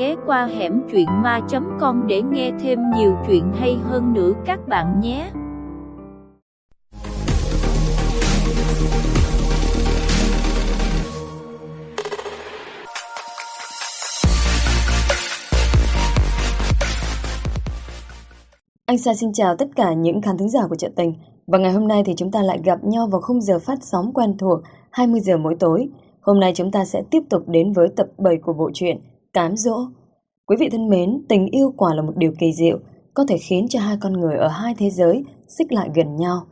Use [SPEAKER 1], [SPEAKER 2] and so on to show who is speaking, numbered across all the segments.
[SPEAKER 1] ghé qua hẻm chuyện ma.com để nghe thêm nhiều chuyện hay hơn nữa các bạn nhé.
[SPEAKER 2] Anh Sa xin chào tất cả những khán thính giả của Trận Tình. Và ngày hôm nay thì chúng ta lại gặp nhau vào khung giờ phát sóng quen thuộc 20 giờ mỗi tối. Hôm nay chúng ta sẽ tiếp tục đến với tập 7 của bộ truyện Cám Dỗ. Quý vị thân mến, tình yêu quả là một điều kỳ diệu, có thể khiến cho hai con người ở hai thế giới xích lại gần nhau.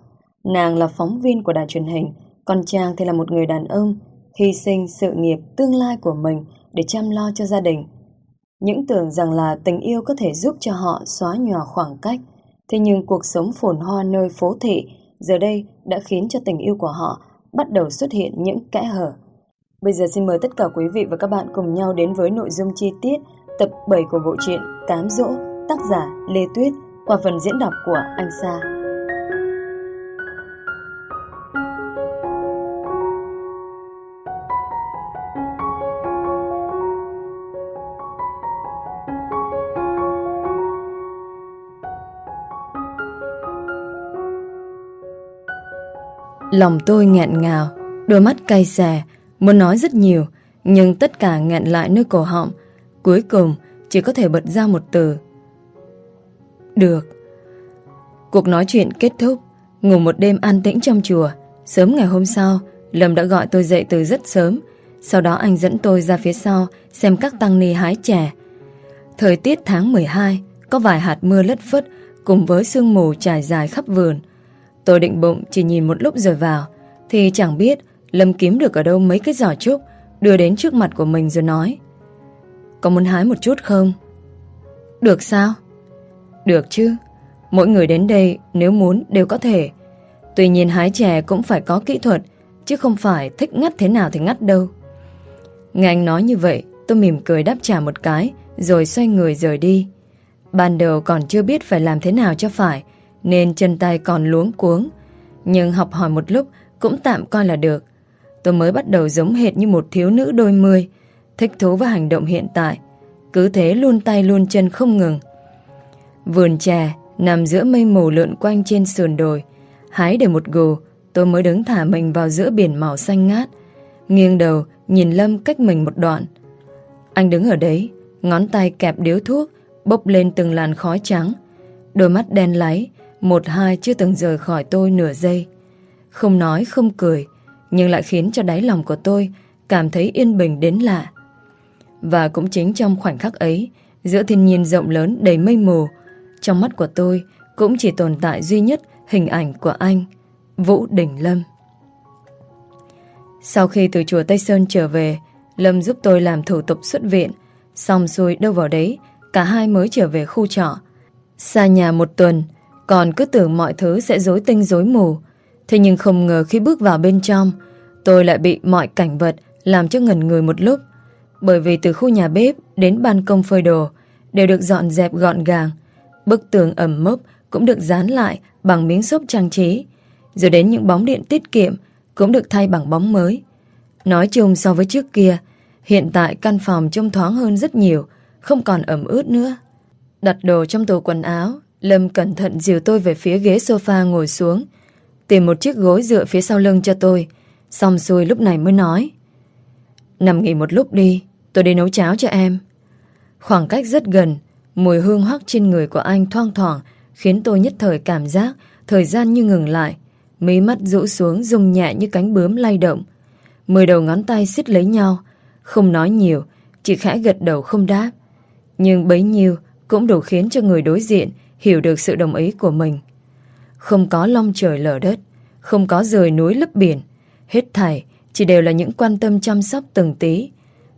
[SPEAKER 2] Nàng là phóng viên của đài truyền hình, còn chàng thì là một người đàn ông, hy sinh sự nghiệp tương lai của mình để chăm lo cho gia đình. Những tưởng rằng là tình yêu có thể giúp cho họ xóa nhòa khoảng cách, thế nhưng cuộc sống phồn hoa nơi phố thị giờ đây đã khiến cho tình yêu của họ bắt đầu xuất hiện những kẽ hở. Bây giờ xin mời tất cả quý vị và các bạn cùng nhau đến với nội dung chi tiết tập 7 của bộ truyện Cám Dỗ, tác giả Lê Tuyết qua phần diễn đọc của Anh Sa. Lòng tôi nghẹn ngào, đôi mắt cay xè, muốn nói rất nhiều, nhưng tất cả nghẹn lại nơi cổ họng. Cuối cùng chỉ có thể bật ra một từ. Được. Cuộc nói chuyện kết thúc, ngủ một đêm an tĩnh trong chùa. Sớm ngày hôm sau, Lâm đã gọi tôi dậy từ rất sớm. Sau đó anh dẫn tôi ra phía sau xem các tăng ni hái chè. Thời tiết tháng 12, có vài hạt mưa lất phất cùng với sương mù trải dài khắp vườn. Tôi định bụng chỉ nhìn một lúc rồi vào Thì chẳng biết Lâm kiếm được ở đâu mấy cái giỏ trúc, Đưa đến trước mặt của mình rồi nói Có muốn hái một chút không? Được sao? Được chứ Mỗi người đến đây nếu muốn đều có thể Tuy nhiên hái chè cũng phải có kỹ thuật, Chứ không phải thích ngắt thế nào thì ngắt đâu Nghe anh nói như vậy, Tôi mỉm cười đáp trả một cái, Rồi xoay người rời đi Ban đầu còn chưa biết phải làm thế nào cho phải, nên chân tay còn luống cuống. Nhưng học hỏi một lúc cũng tạm coi là được. Tôi mới bắt đầu giống hệt như một thiếu nữ đôi mươi, thích thú với hành động hiện tại. Cứ thế luôn tay luôn chân không ngừng. Vườn trà nằm giữa mây mù lượn quanh trên sườn đồi. Hái để một gù, tôi mới đứng thả mình vào giữa biển màu xanh ngát. Nghiêng đầu, nhìn Lâm cách mình một đoạn. Anh đứng ở đấy, ngón tay kẹp điếu thuốc, bốc lên từng làn khói trắng. Đôi mắt đen láy, một hai chưa từng rời khỏi tôi nửa giây Không nói không cười nhưng lại khiến cho đáy lòng của tôi Cảm thấy yên bình đến lạ. Và cũng chính trong khoảnh khắc ấy, Giữa thiên nhiên rộng lớn đầy mây mù, Trong mắt của tôi Cũng chỉ tồn tại duy nhất Hình ảnh của anh, Vũ Đình Lâm. Sau khi từ chùa Tây Sơn trở về, Lâm giúp tôi làm thủ tục xuất viện, Xong xuôi đâu vào đấy, Cả hai mới trở về khu trọ. Xa nhà một tuần, còn cứ tưởng mọi thứ sẽ rối tinh rối mù Thế nhưng không ngờ khi bước vào bên trong, Tôi lại bị mọi cảnh vật Làm cho ngẩn người một lúc. Bởi vì từ khu nhà bếp đến ban công phơi đồ Đều được dọn dẹp gọn gàng, Bức tường ẩm mốc Cũng được dán lại bằng miếng xốp trang trí, Rồi đến những bóng điện tiết kiệm Cũng được thay bằng bóng mới. Nói chung so với trước kia, Hiện tại căn phòng trông thoáng hơn rất nhiều, Không còn ẩm ướt nữa. Đặt đồ trong tủ quần áo, Lâm cẩn thận dìu tôi về phía ghế sofa ngồi xuống Tìm một chiếc gối dựa phía sau lưng cho tôi. Xong xuôi lúc này mới nói, Nằm nghỉ một lúc đi, Tôi đi nấu cháo cho em. Khoảng cách rất gần, Mùi hương hoắc trên người của anh thoang thoảng Khiến tôi nhất thời cảm giác Thời gian như ngừng lại, Mí mắt rũ xuống rung nhẹ như cánh bướm lay động. Mười đầu ngón tay xích lấy nhau, Không nói nhiều, Chỉ khẽ gật đầu không đáp. Nhưng bấy nhiêu cũng đủ khiến cho người đối diện hiểu được sự đồng ý của mình. Không có long trời lở đất, không có rời núi lấp biển, hết thảy chỉ đều là những quan tâm chăm sóc từng tí.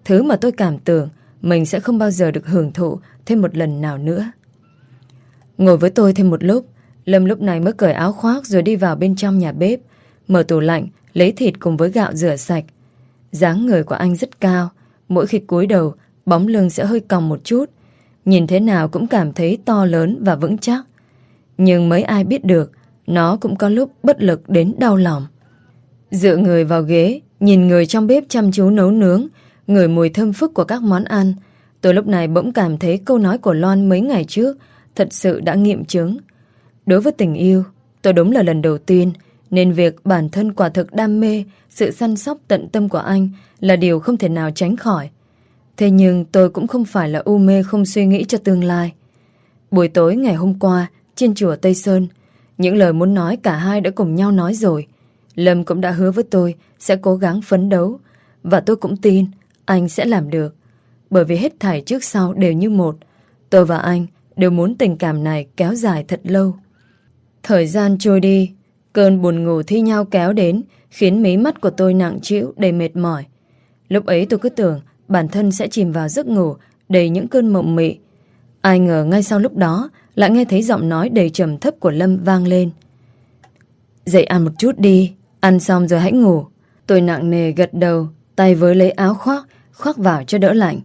[SPEAKER 2] Thứ mà tôi cảm tưởng mình sẽ không bao giờ được hưởng thụ thêm một lần nào nữa. Ngồi với tôi thêm một lúc, Lâm lúc này mới cởi áo khoác rồi đi vào bên trong nhà bếp, mở tủ lạnh, lấy thịt cùng với gạo rửa sạch. dáng người của anh rất cao, mỗi khi cúi đầu, bóng lưng sẽ hơi còng một chút, Nhìn thế nào cũng cảm thấy to lớn và vững chắc. Nhưng mấy ai biết được, nó cũng có lúc bất lực đến đau lòng. Dựa người vào ghế, nhìn người trong bếp chăm chú nấu nướng, ngửi mùi thơm phức của các món ăn, Tôi lúc này bỗng cảm thấy câu nói của Loan mấy ngày trước thật sự đã nghiệm chứng. Đối với tình yêu, tôi đúng là lần đầu tiên nên việc bản thân quả thực đam mê sự săn sóc tận tâm của anh là điều không thể nào tránh khỏi. Thế nhưng tôi cũng không phải là u mê không suy nghĩ cho tương lai. Buổi tối ngày hôm qua, trên chùa Tây Sơn, những lời muốn nói cả hai đã cùng nhau nói rồi. Lâm cũng đã hứa với tôi sẽ cố gắng phấn đấu và tôi cũng tin anh sẽ làm được. Bởi vì hết thảy trước sau đều như một. Tôi và anh đều muốn tình cảm này kéo dài thật lâu. Thời gian trôi đi, cơn buồn ngủ thi nhau kéo đến khiến mí mắt của tôi nặng trĩu đầy mệt mỏi. Lúc ấy tôi cứ tưởng bản thân sẽ chìm vào giấc ngủ đầy những cơn mộng mị. Ai ngờ ngay sau lúc đó lại nghe thấy giọng nói đầy trầm thấp của Lâm vang lên. Dậy ăn một chút đi, ăn xong rồi hãy ngủ. Tôi nặng nề gật đầu, tay với lấy áo khoác, khoác vào cho đỡ lạnh.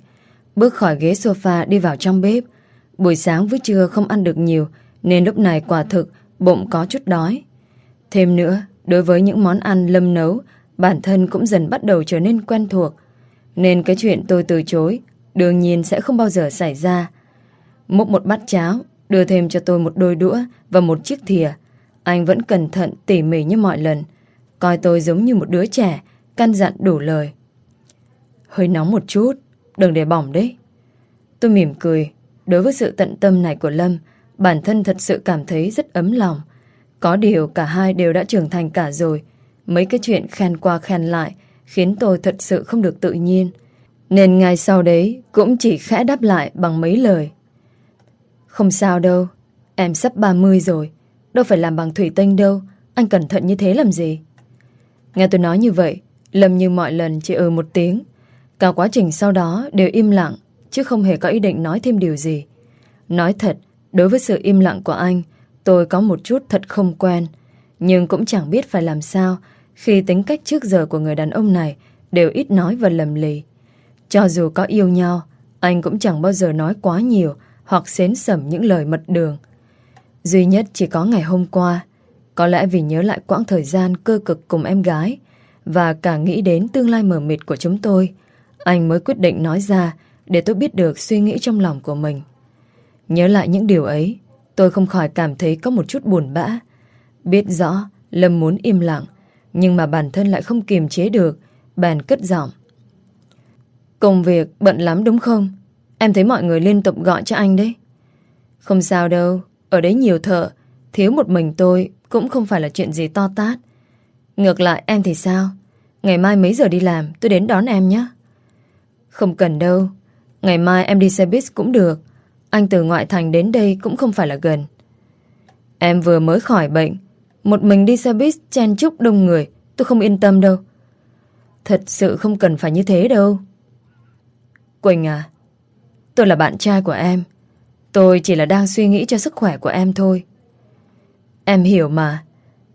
[SPEAKER 2] Bước khỏi ghế sofa đi vào trong bếp. Buổi sáng với trưa không ăn được nhiều, nên lúc này quả thực bụng có chút đói. Thêm nữa, đối với những món ăn Lâm nấu, bản thân cũng dần bắt đầu trở nên quen thuộc. Nên cái chuyện tôi từ chối, đương nhiên sẽ không bao giờ xảy ra. Múc một bát cháo, đưa thêm cho tôi một đôi đũa và một chiếc thìa. Anh vẫn cẩn thận tỉ mỉ như mọi lần, coi tôi giống như một đứa trẻ, căn dặn đủ lời. Hơi nóng một chút, đừng để bỏng đấy. Tôi mỉm cười, đối với sự tận tâm này của Lâm, bản thân thật sự cảm thấy rất ấm lòng. Có điều cả hai đều đã trưởng thành cả rồi, mấy cái chuyện khen qua khen lại khiến tôi thật sự không được tự nhiên. Nên ngay sau đấy cũng chỉ khẽ đáp lại bằng mấy lời. Không sao đâu, em sắp 30 rồi, đâu phải làm bằng thủy tinh đâu, anh cẩn thận như thế làm gì? Nghe tôi nói như vậy, Lâm như mọi lần chỉ ừ một tiếng. Cả quá trình sau đó đều im lặng, chứ không hề có ý định nói thêm điều gì. Nói thật, đối với sự im lặng của anh, tôi có một chút thật không quen, nhưng cũng chẳng biết phải làm sao khi tính cách trước giờ của người đàn ông này đều ít nói và lầm lì. Cho dù có yêu nhau, anh cũng chẳng bao giờ nói quá nhiều hoặc xến sẩm những lời mật đường. Duy nhất chỉ có ngày hôm qua, có lẽ vì nhớ lại quãng thời gian cơ cực cùng em gái và cả nghĩ đến tương lai mờ mịt của chúng tôi, anh mới quyết định nói ra để tôi biết được suy nghĩ trong lòng của mình. Nhớ lại những điều ấy, tôi không khỏi cảm thấy có một chút buồn bã. Biết rõ Lâm muốn im lặng, nhưng mà bản thân lại không kiềm chế được, bèn cất giọng. Công việc bận lắm đúng không? Em thấy mọi người liên tục gọi cho anh đấy. Không sao đâu, ở đấy nhiều thợ, thiếu một mình tôi cũng không phải là chuyện gì to tát. Ngược lại em thì sao? Ngày mai mấy giờ đi làm, tôi đến đón em nhé. Không cần đâu, ngày mai em đi xe buýt cũng được. Anh từ ngoại thành đến đây cũng không phải là gần. Em vừa mới khỏi bệnh, một mình đi xe buýt chen chúc đông người, tôi không yên tâm đâu. Thật sự không cần phải như thế đâu. Quỳnh à, tôi là bạn trai của em. Tôi chỉ là đang suy nghĩ cho sức khỏe của em thôi. Em hiểu mà.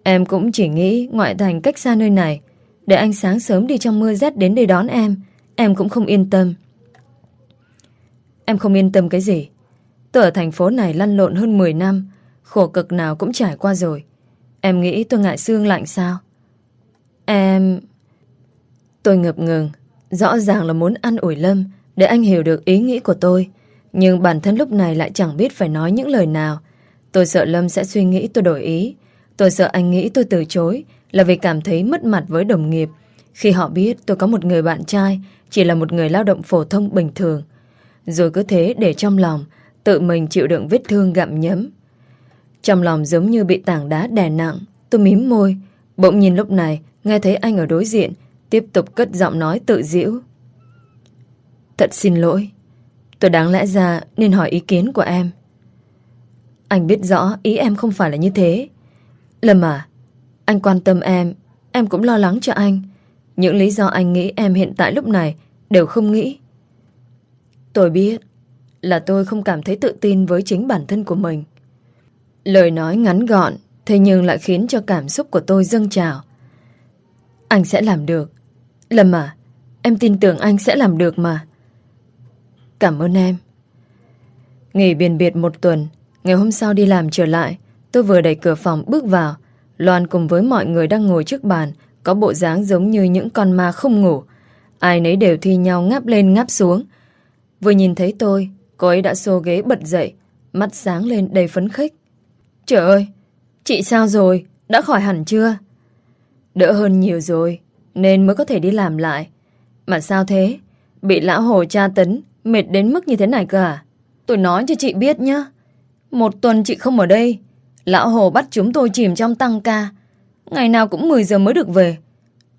[SPEAKER 2] Em cũng chỉ nghĩ ngoại thành cách xa nơi này. Để anh sáng sớm đi trong mưa rét đến đây đón em. Em cũng không yên tâm. Em không yên tâm cái gì? Tôi ở thành phố này lăn lộn hơn 10 năm. Khổ cực nào cũng trải qua rồi. Em nghĩ tôi ngại xương lạnh sao? Em... Tôi ngập ngừng. Rõ ràng là muốn ăn ủi Lâm để anh hiểu được ý nghĩ của tôi. Nhưng bản thân lúc này lại chẳng biết phải nói những lời nào. Tôi sợ Lâm sẽ suy nghĩ tôi đổi ý. Tôi sợ anh nghĩ tôi từ chối là vì cảm thấy mất mặt với đồng nghiệp. Khi họ biết tôi có một người bạn trai, chỉ là một người lao động phổ thông bình thường. Rồi cứ thế để trong lòng, tự mình chịu đựng vết thương gặm nhấm. Trong lòng giống như bị tảng đá đè nặng. Tôi mím môi. Bỗng nhìn lúc này, nghe thấy anh ở đối diện, tiếp tục cất giọng nói tự giễu. Thật xin lỗi. Tôi đáng lẽ ra nên hỏi ý kiến của em. Anh biết rõ ý em không phải là như thế. Lâm à, anh quan tâm em, em cũng lo lắng cho anh. Những lý do anh nghĩ em hiện tại lúc này đều không nghĩ. Tôi biết là tôi không cảm thấy tự tin với chính bản thân của mình. Lời nói ngắn gọn, thế nhưng lại khiến cho cảm xúc của tôi dâng trào. Anh sẽ làm được. Lâm à, em tin tưởng anh sẽ làm được mà. Cảm ơn em. Nghỉ biển biệt một tuần, ngày hôm sau đi làm trở lại, tôi vừa đẩy cửa phòng bước vào. Loan cùng với mọi người đang ngồi trước bàn, có bộ dáng giống như những con ma không ngủ. Ai nấy đều thi nhau ngáp lên ngáp xuống. Vừa nhìn thấy tôi, cô ấy đã xô ghế bật dậy, mắt sáng lên đầy phấn khích. Trời ơi, chị sao rồi? Đã khỏi hẳn chưa? Đỡ hơn nhiều rồi, nên mới có thể đi làm lại. Mà sao thế? Bị lão hồ tra tấn, mệt đến mức như thế này cả. À? Tôi nói cho chị biết nhá. Một tuần chị không ở đây, lão hồ bắt chúng tôi chìm trong tăng ca. Ngày nào cũng 10 giờ mới được về.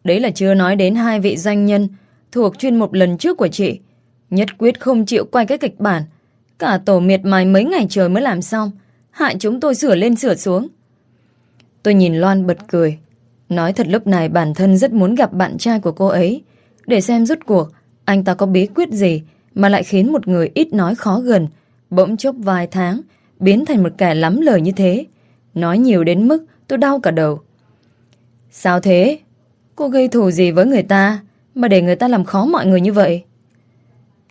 [SPEAKER 2] Đấy là chưa nói đến hai vị doanh nhân thuộc chuyên mục lần trước của chị. Nhất quyết không chịu quay cái kịch bản. Cả tổ miệt mài mấy ngày trời mới làm xong. Hại chúng tôi sửa lên sửa xuống. Tôi nhìn Loan bật cười. Nói thật lúc này bản thân rất muốn gặp bạn trai của cô ấy. Để xem rút cuộc anh ta có bí quyết gì mà lại khiến một người ít nói khó gần bỗng chốc vài tháng biến thành một kẻ lắm lời như thế. Nói nhiều đến mức tôi đau cả đầu. Sao thế? Cô gây thù gì với người ta mà để người ta làm khó mọi người như vậy?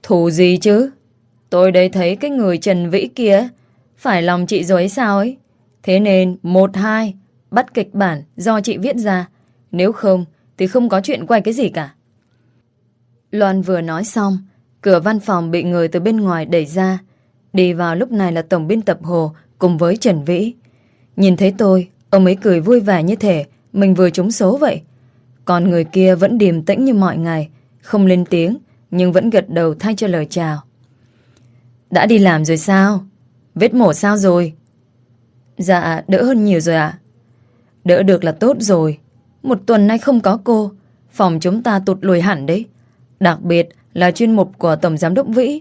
[SPEAKER 2] Thù gì chứ? Tôi đây thấy cái người Trần Vĩ kia phải lòng chị rồi ấy sao ấy. Thế nên một hai bắt kịch bản do chị viết ra. Nếu không thì không có chuyện quay cái gì cả. Loan vừa nói xong, cửa văn phòng bị người từ bên ngoài đẩy ra. Đi vào lúc này là tổng biên tập Hồ cùng với Trần Vĩ. Nhìn thấy tôi, ông ấy cười vui vẻ như thể mình vừa trúng số vậy. Còn người kia vẫn điềm tĩnh như mọi ngày, không lên tiếng, nhưng vẫn gật đầu thay cho lời chào. Đã đi làm rồi sao? Vết mổ sao rồi? Dạ, đỡ hơn nhiều rồi ạ. Đỡ được là tốt rồi. Một tuần nay không có cô, phòng chúng ta tụt lùi hẳn đấy. Đặc biệt là chuyên mục của Tổng Giám đốc Vĩ.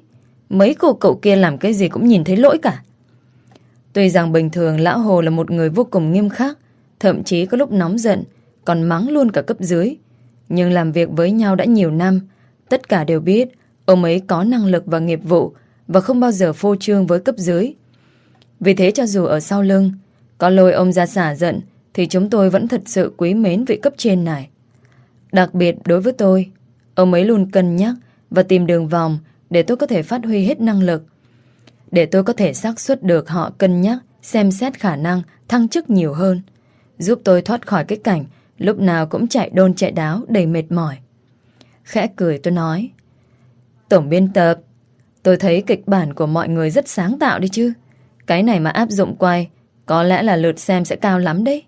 [SPEAKER 2] Mấy cô cậu kia làm cái gì cũng nhìn thấy lỗi cả. Tuy rằng bình thường Lão Hồ là một người vô cùng nghiêm khắc, thậm chí có lúc nóng giận, còn mắng luôn cả cấp dưới. Nhưng làm việc với nhau đã nhiều năm, tất cả đều biết ông ấy có năng lực và nghiệp vụ và không bao giờ phô trương với cấp dưới. Vì thế cho dù ở sau lưng có lôi ông ra xả giận thì chúng tôi vẫn thật sự quý mến vị cấp trên này. Đặc biệt đối với tôi, ông ấy luôn cân nhắc và tìm đường vòng để tôi có thể phát huy hết năng lực. Để tôi có thể xác suất được họ cân nhắc, xem xét khả năng thăng chức nhiều hơn. Giúp tôi thoát khỏi cái cảnh lúc nào cũng chạy đôn chạy đáo đầy mệt mỏi. Khẽ cười tôi nói Tổng biên tập Tôi thấy kịch bản của mọi người rất sáng tạo đi chứ Cái này mà áp dụng quay Có lẽ là lượt xem sẽ cao lắm đấy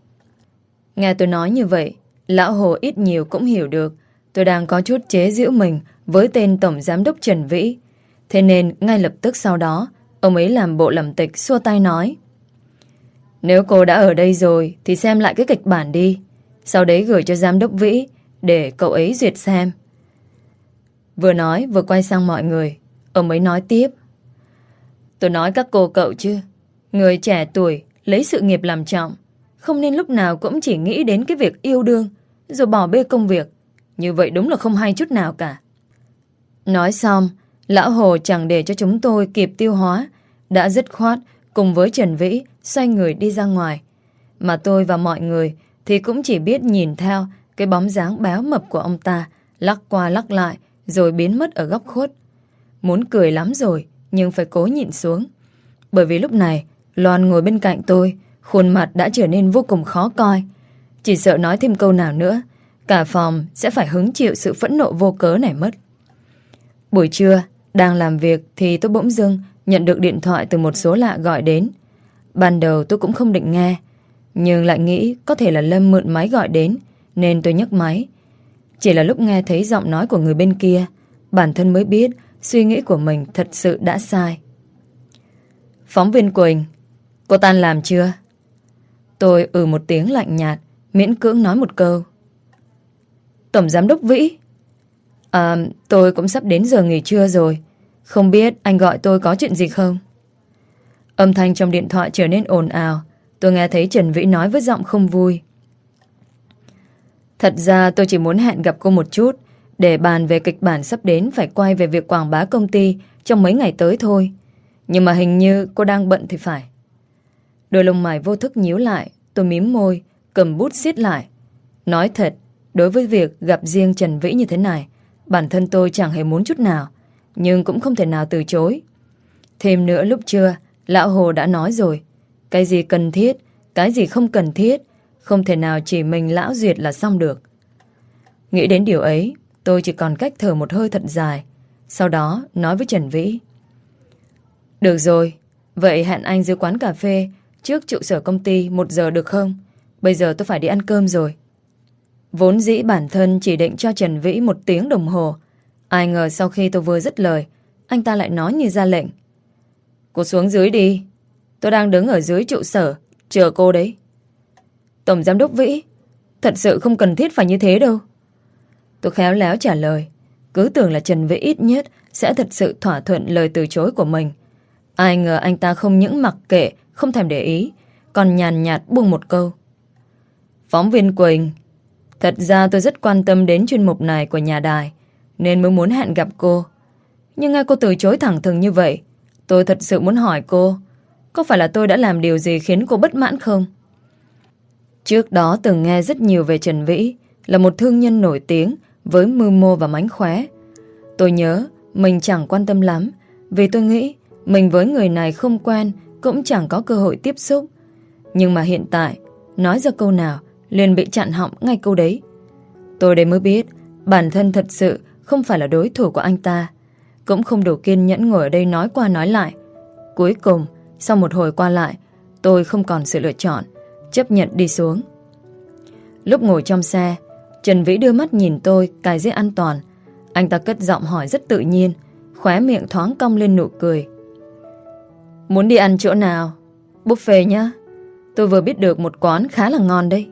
[SPEAKER 2] Nghe tôi nói như vậy Lão Hồ ít nhiều cũng hiểu được Tôi đang có chút chế giễu mình Với tên Tổng Giám đốc Trần Vĩ. Thế nên, ngay lập tức sau đó, Ông ấy làm bộ lầm tịch xua tay nói. Nếu cô đã ở đây rồi, Thì xem lại cái kịch bản đi. Sau đấy gửi cho Giám đốc Vĩ Để cậu ấy duyệt xem. Vừa nói, vừa quay sang mọi người. Ông ấy nói tiếp. Tôi nói các cô cậu chứ. Người trẻ tuổi, lấy sự nghiệp làm trọng. Không nên lúc nào cũng chỉ nghĩ đến cái việc yêu đương, Rồi bỏ bê công việc. Như vậy đúng là không hay chút nào cả. Nói xong, Lão Hồ chẳng để cho chúng tôi kịp tiêu hóa, Đã dứt khoát Cùng với Trần Vĩ Xoay người đi ra ngoài. Mà tôi và mọi người Thì cũng chỉ biết nhìn theo Cái bóng dáng béo mập của ông ta, Lắc qua lắc lại, Rồi biến mất ở góc khuất. Muốn cười lắm rồi, Nhưng phải cố nhịn xuống. Bởi vì lúc này, Loan ngồi bên cạnh tôi, Khuôn mặt đã trở nên vô cùng khó coi. Chỉ sợ nói thêm câu nào nữa Cả phòng sẽ phải hứng chịu sự phẫn nộ vô cớ này mất. Buổi trưa, Đang làm việc thì tôi bỗng dưng Nhận được điện thoại từ một số lạ gọi đến. Ban đầu tôi cũng không định nghe, Nhưng lại nghĩ Có thể là Lâm mượn máy gọi đến, Nên tôi nhấc máy. Chỉ là lúc nghe thấy giọng nói của người bên kia, Bản thân mới biết Suy nghĩ của mình thật sự đã sai. Phóng viên Quỳnh, Cô tan làm chưa? Tôi ừ một tiếng lạnh nhạt, Miễn cưỡng nói một câu. Tổng giám đốc Vĩ À tôi cũng sắp đến giờ nghỉ trưa rồi Không biết anh gọi tôi có chuyện gì không? Âm thanh trong điện thoại trở nên ồn ào Tôi nghe thấy Trần Vĩ nói với giọng không vui Thật ra tôi chỉ muốn hẹn gặp cô một chút để bàn về kịch bản sắp đến phải quay về việc quảng bá công ty trong mấy ngày tới thôi. Nhưng mà hình như cô đang bận thì phải. Đôi lông mày vô thức nhíu lại, tôi mím môi, cầm bút xiết lại. Nói thật, đối với việc gặp riêng Trần Vĩ như thế này, bản thân tôi chẳng hề muốn chút nào, nhưng cũng không thể nào từ chối. Thêm nữa lúc trưa, Lão Hồ đã nói rồi, cái gì cần thiết, cái gì không cần thiết, không thể nào chỉ mình Lão Duyệt là xong được. Nghĩ đến điều ấy, Tôi chỉ còn cách thở một hơi thật dài Sau đó nói với Trần Vĩ. Được rồi, vậy hẹn anh dưới quán cà phê trước trụ sở công ty một giờ được không? Bây giờ tôi phải đi ăn cơm rồi. Vốn dĩ bản thân chỉ định cho Trần Vĩ một tiếng đồng hồ. Ai ngờ sau khi tôi vừa dứt lời, anh ta lại nói như ra lệnh. Cô xuống dưới đi. Tôi đang đứng ở dưới trụ sở, chờ cô đấy. Tổng giám đốc Vĩ, thật sự không cần thiết phải như thế đâu. Tôi khéo léo trả lời, cứ tưởng là Trần Vĩ ít nhất sẽ thật sự thỏa thuận lời từ chối của mình. Ai ngờ anh ta không những mặc kệ, không thèm để ý, còn nhàn nhạt buông một câu. Phóng viên Quỳnh, thật ra tôi rất quan tâm đến chuyên mục này của nhà đài, nên mới muốn hẹn gặp cô. Nhưng nghe cô từ chối thẳng thừng như vậy, tôi thật sự muốn hỏi cô, có phải là tôi đã làm điều gì khiến cô bất mãn không? Trước đó từng nghe rất nhiều về Trần Vĩ, là một thương nhân nổi tiếng với mưu mô và mánh khóe. Tôi nhớ mình chẳng quan tâm lắm, vì tôi nghĩ mình với người này không quen cũng chẳng có cơ hội tiếp xúc. Nhưng mà hiện tại, nói ra câu nào liền bị chặn họng ngay câu đấy. Tôi đây mới biết bản thân thật sự không phải là đối thủ của anh ta. Cũng không đủ kiên nhẫn ngồi ở đây nói qua nói lại. Cuối cùng, sau một hồi qua lại, tôi không còn sự lựa chọn, chấp nhận đi xuống. Lúc ngồi trong xe, Trần Vĩ đưa mắt nhìn tôi cài dây an toàn. Anh ta cất giọng hỏi rất tự nhiên, khóe miệng thoáng cong lên nụ cười. Muốn đi ăn chỗ nào? Buffet nhá. Tôi vừa biết được một quán khá là ngon đấy.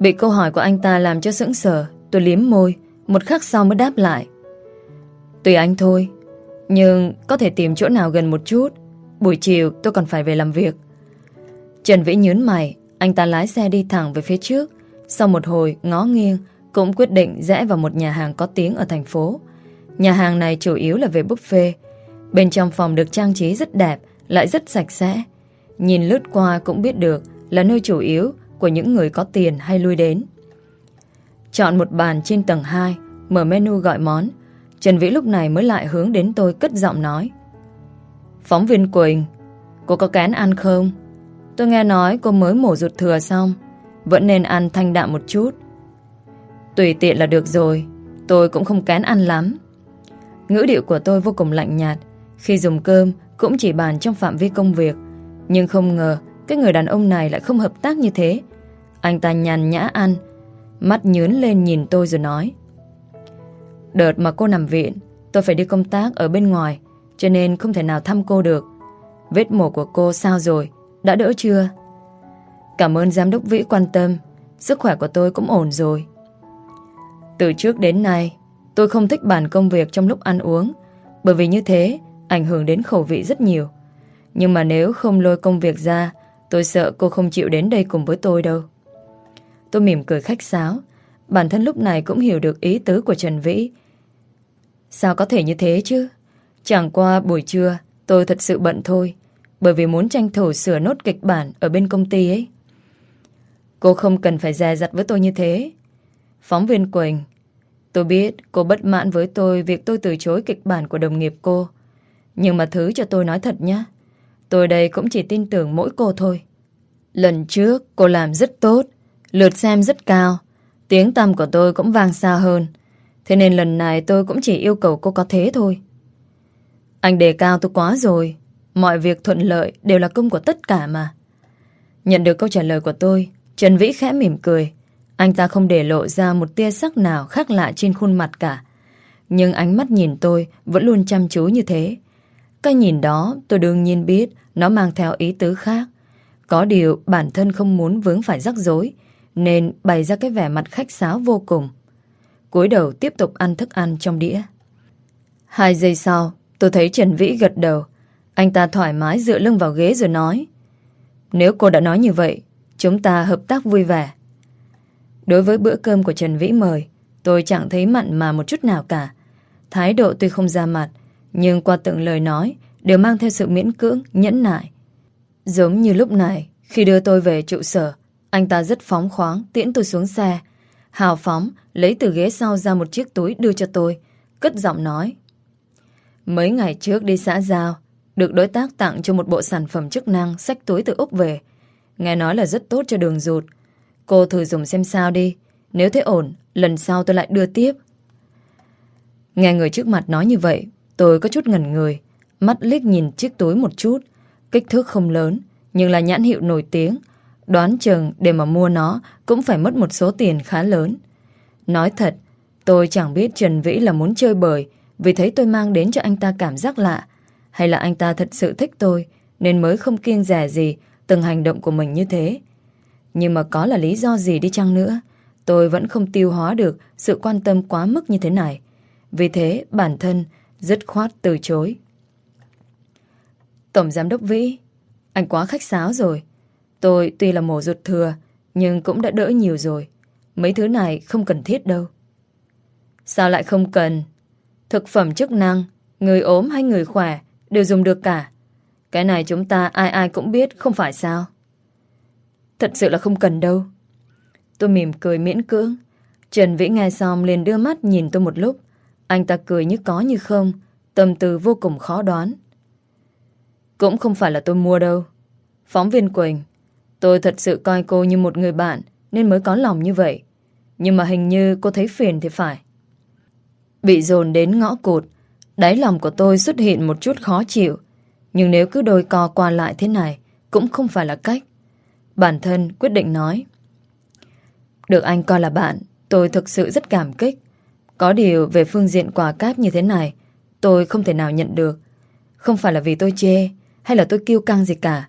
[SPEAKER 2] Bị câu hỏi của anh ta làm cho sững sờ, tôi liếm môi, một khắc sau mới đáp lại. Tùy anh thôi, nhưng có thể tìm chỗ nào gần một chút. Buổi chiều tôi còn phải về làm việc. Trần Vĩ nhớn mày, anh ta lái xe đi thẳng về phía trước. Sau một hồi ngó nghiêng, cũng quyết định rẽ vào một nhà hàng có tiếng ở thành phố. Nhà hàng này chủ yếu là về buffet. Bên trong phòng được trang trí rất đẹp, lại rất sạch sẽ. Nhìn lướt qua cũng biết được là nơi chủ yếu của những người có tiền hay lui đến. Chọn một bàn trên tầng 2, mở menu gọi món. Trần Vĩ lúc này mới lại hướng đến tôi cất giọng nói. Phóng viên Quỳnh, cô có kén ăn không? Tôi nghe nói cô mới mổ ruột thừa xong, vẫn nên ăn thanh đạm một chút. Tùy tiện là được rồi, tôi cũng không kén ăn lắm. Ngữ điệu của tôi vô cùng lạnh nhạt, khi dùng cơm cũng chỉ bàn trong phạm vi công việc. Nhưng không ngờ cái người đàn ông này lại không hợp tác như thế. Anh ta nhàn nhã ăn, mắt nhướn lên nhìn tôi rồi nói. Đợt mà cô nằm viện, tôi phải đi công tác ở bên ngoài, cho nên không thể nào thăm cô được. Vết mổ của cô sao rồi? Đã đỡ chưa? Cảm ơn giám đốc Vĩ quan tâm, sức khỏe của tôi cũng ổn rồi. Từ trước đến nay, tôi không thích bàn công việc trong lúc ăn uống, bởi vì như thế ảnh hưởng đến khẩu vị rất nhiều. Nhưng mà nếu không lôi công việc ra, tôi sợ cô không chịu đến đây cùng với tôi đâu. Tôi mỉm cười khách sáo, bản thân lúc này cũng hiểu được ý tứ của Trần Vĩ. Sao có thể như thế chứ? Chẳng qua buổi trưa, tôi thật sự bận thôi, bởi vì muốn tranh thủ sửa nốt kịch bản ở bên công ty ấy. Cô không cần phải dè dặt với tôi như thế. Phóng viên Quỳnh, tôi biết cô bất mãn với tôi việc tôi từ chối kịch bản của đồng nghiệp cô. Nhưng mà thứ cho tôi nói thật nhé. Tôi đây cũng chỉ tin tưởng mỗi cô thôi. Lần trước cô làm rất tốt, lượt xem rất cao. Tiếng tăm của tôi cũng vang xa hơn. Thế nên lần này tôi cũng chỉ yêu cầu cô có thế thôi. Anh đề cao tôi quá rồi. Mọi việc thuận lợi đều là công của tất cả mà. Nhận được câu trả lời của tôi, Trần Vĩ khẽ mỉm cười. Anh ta không để lộ ra một tia sắc nào khác lạ trên khuôn mặt cả. Nhưng ánh mắt nhìn tôi vẫn luôn chăm chú như thế. Cái nhìn đó tôi đương nhiên biết nó mang theo ý tứ khác. Có điều bản thân không muốn vướng phải rắc rối nên bày ra cái vẻ mặt khách sáo vô cùng. cúi đầu tiếp tục ăn thức ăn trong đĩa. Hai giây sau, tôi thấy Trần Vĩ gật đầu. Anh ta thoải mái dựa lưng vào ghế rồi nói Nếu cô đã nói như vậy, chúng ta hợp tác vui vẻ. Đối với bữa cơm của Trần Vĩ mời, tôi chẳng thấy mặn mà một chút nào cả. Thái độ tuy không ra mặt, nhưng qua từng lời nói đều mang theo sự miễn cưỡng, nhẫn nại. Giống như lúc này, khi đưa tôi về trụ sở, anh ta rất phóng khoáng tiễn tôi xuống xe. Hào phóng lấy từ ghế sau ra một chiếc túi đưa cho tôi, cất giọng nói. Mấy ngày trước đi xã Giao, được đối tác tặng cho một bộ sản phẩm chức năng sách túi từ Úc về. Nghe nói là rất tốt cho đường ruột. Cô thử dùng xem sao đi. Nếu thấy ổn, lần sau tôi lại đưa tiếp. Nghe người trước mặt nói như vậy, tôi có chút ngẩn người, mắt liếc nhìn chiếc túi một chút, kích thước không lớn, nhưng là nhãn hiệu nổi tiếng. Đoán chừng để mà mua nó cũng phải mất một số tiền khá lớn. Nói thật, tôi chẳng biết Trần Vĩ là muốn chơi bời vì thấy tôi mang đến cho anh ta cảm giác lạ, hay là anh ta thật sự thích tôi nên mới không kiêng rẻ gì từng hành động của mình như thế. Nhưng mà có là lý do gì đi chăng nữa, tôi vẫn không tiêu hóa được sự quan tâm quá mức như thế này. Vì thế, bản thân dứt khoát từ chối. Tổng Giám Đốc Vĩ, anh quá khách sáo rồi. Tôi tuy là mổ ruột thừa, nhưng cũng đã đỡ nhiều rồi. Mấy thứ này không cần thiết đâu. Sao lại không cần? Thực phẩm chức năng, người ốm hay người khỏe đều dùng được cả. Cái này chúng ta ai ai cũng biết, không phải sao? Thật sự là không cần đâu. Tôi mỉm cười miễn cưỡng. Trần Vĩ nghe xong liền đưa mắt nhìn tôi một lúc. Anh ta cười như có như không, tâm tư vô cùng khó đoán. Cũng không phải là tôi mua đâu. Phóng viên Quỳnh, tôi thật sự coi cô như một người bạn nên mới có lòng như vậy. Nhưng mà hình như cô thấy phiền thì phải. Bị dồn đến ngõ cụt, đáy lòng của tôi xuất hiện một chút khó chịu. Nhưng nếu cứ đôi co qua lại thế này, cũng không phải là cách. Bản thân quyết định nói. Được anh coi là bạn, tôi thực sự rất cảm kích. Có điều về phương diện quà cáp như thế này, tôi không thể nào nhận được. Không phải là vì tôi chê, hay là tôi kiêu căng gì cả,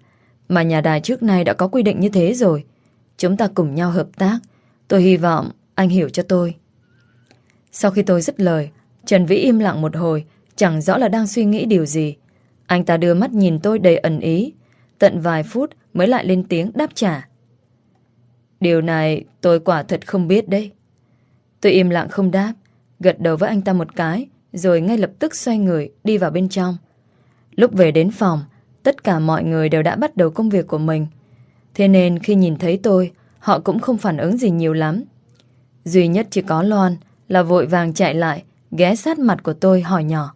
[SPEAKER 2] mà nhà đài trước nay đã có quy định như thế rồi. Chúng ta cùng nhau hợp tác, tôi hy vọng anh hiểu cho tôi. Sau khi tôi dứt lời, Trần Vĩ im lặng một hồi, chẳng rõ là đang suy nghĩ điều gì. Anh ta đưa mắt nhìn tôi đầy ẩn ý, tận vài phút mới lại lên tiếng đáp trả. Điều này tôi quả thật không biết đấy. Tôi im lặng không đáp, gật đầu với anh ta một cái, rồi ngay lập tức xoay người đi vào bên trong. Lúc về đến phòng, tất cả mọi người đều đã bắt đầu công việc của mình. Thế nên khi nhìn thấy tôi, họ cũng không phản ứng gì nhiều lắm. Duy nhất chỉ có Loan là vội vàng chạy lại, ghé sát mặt của tôi hỏi nhỏ.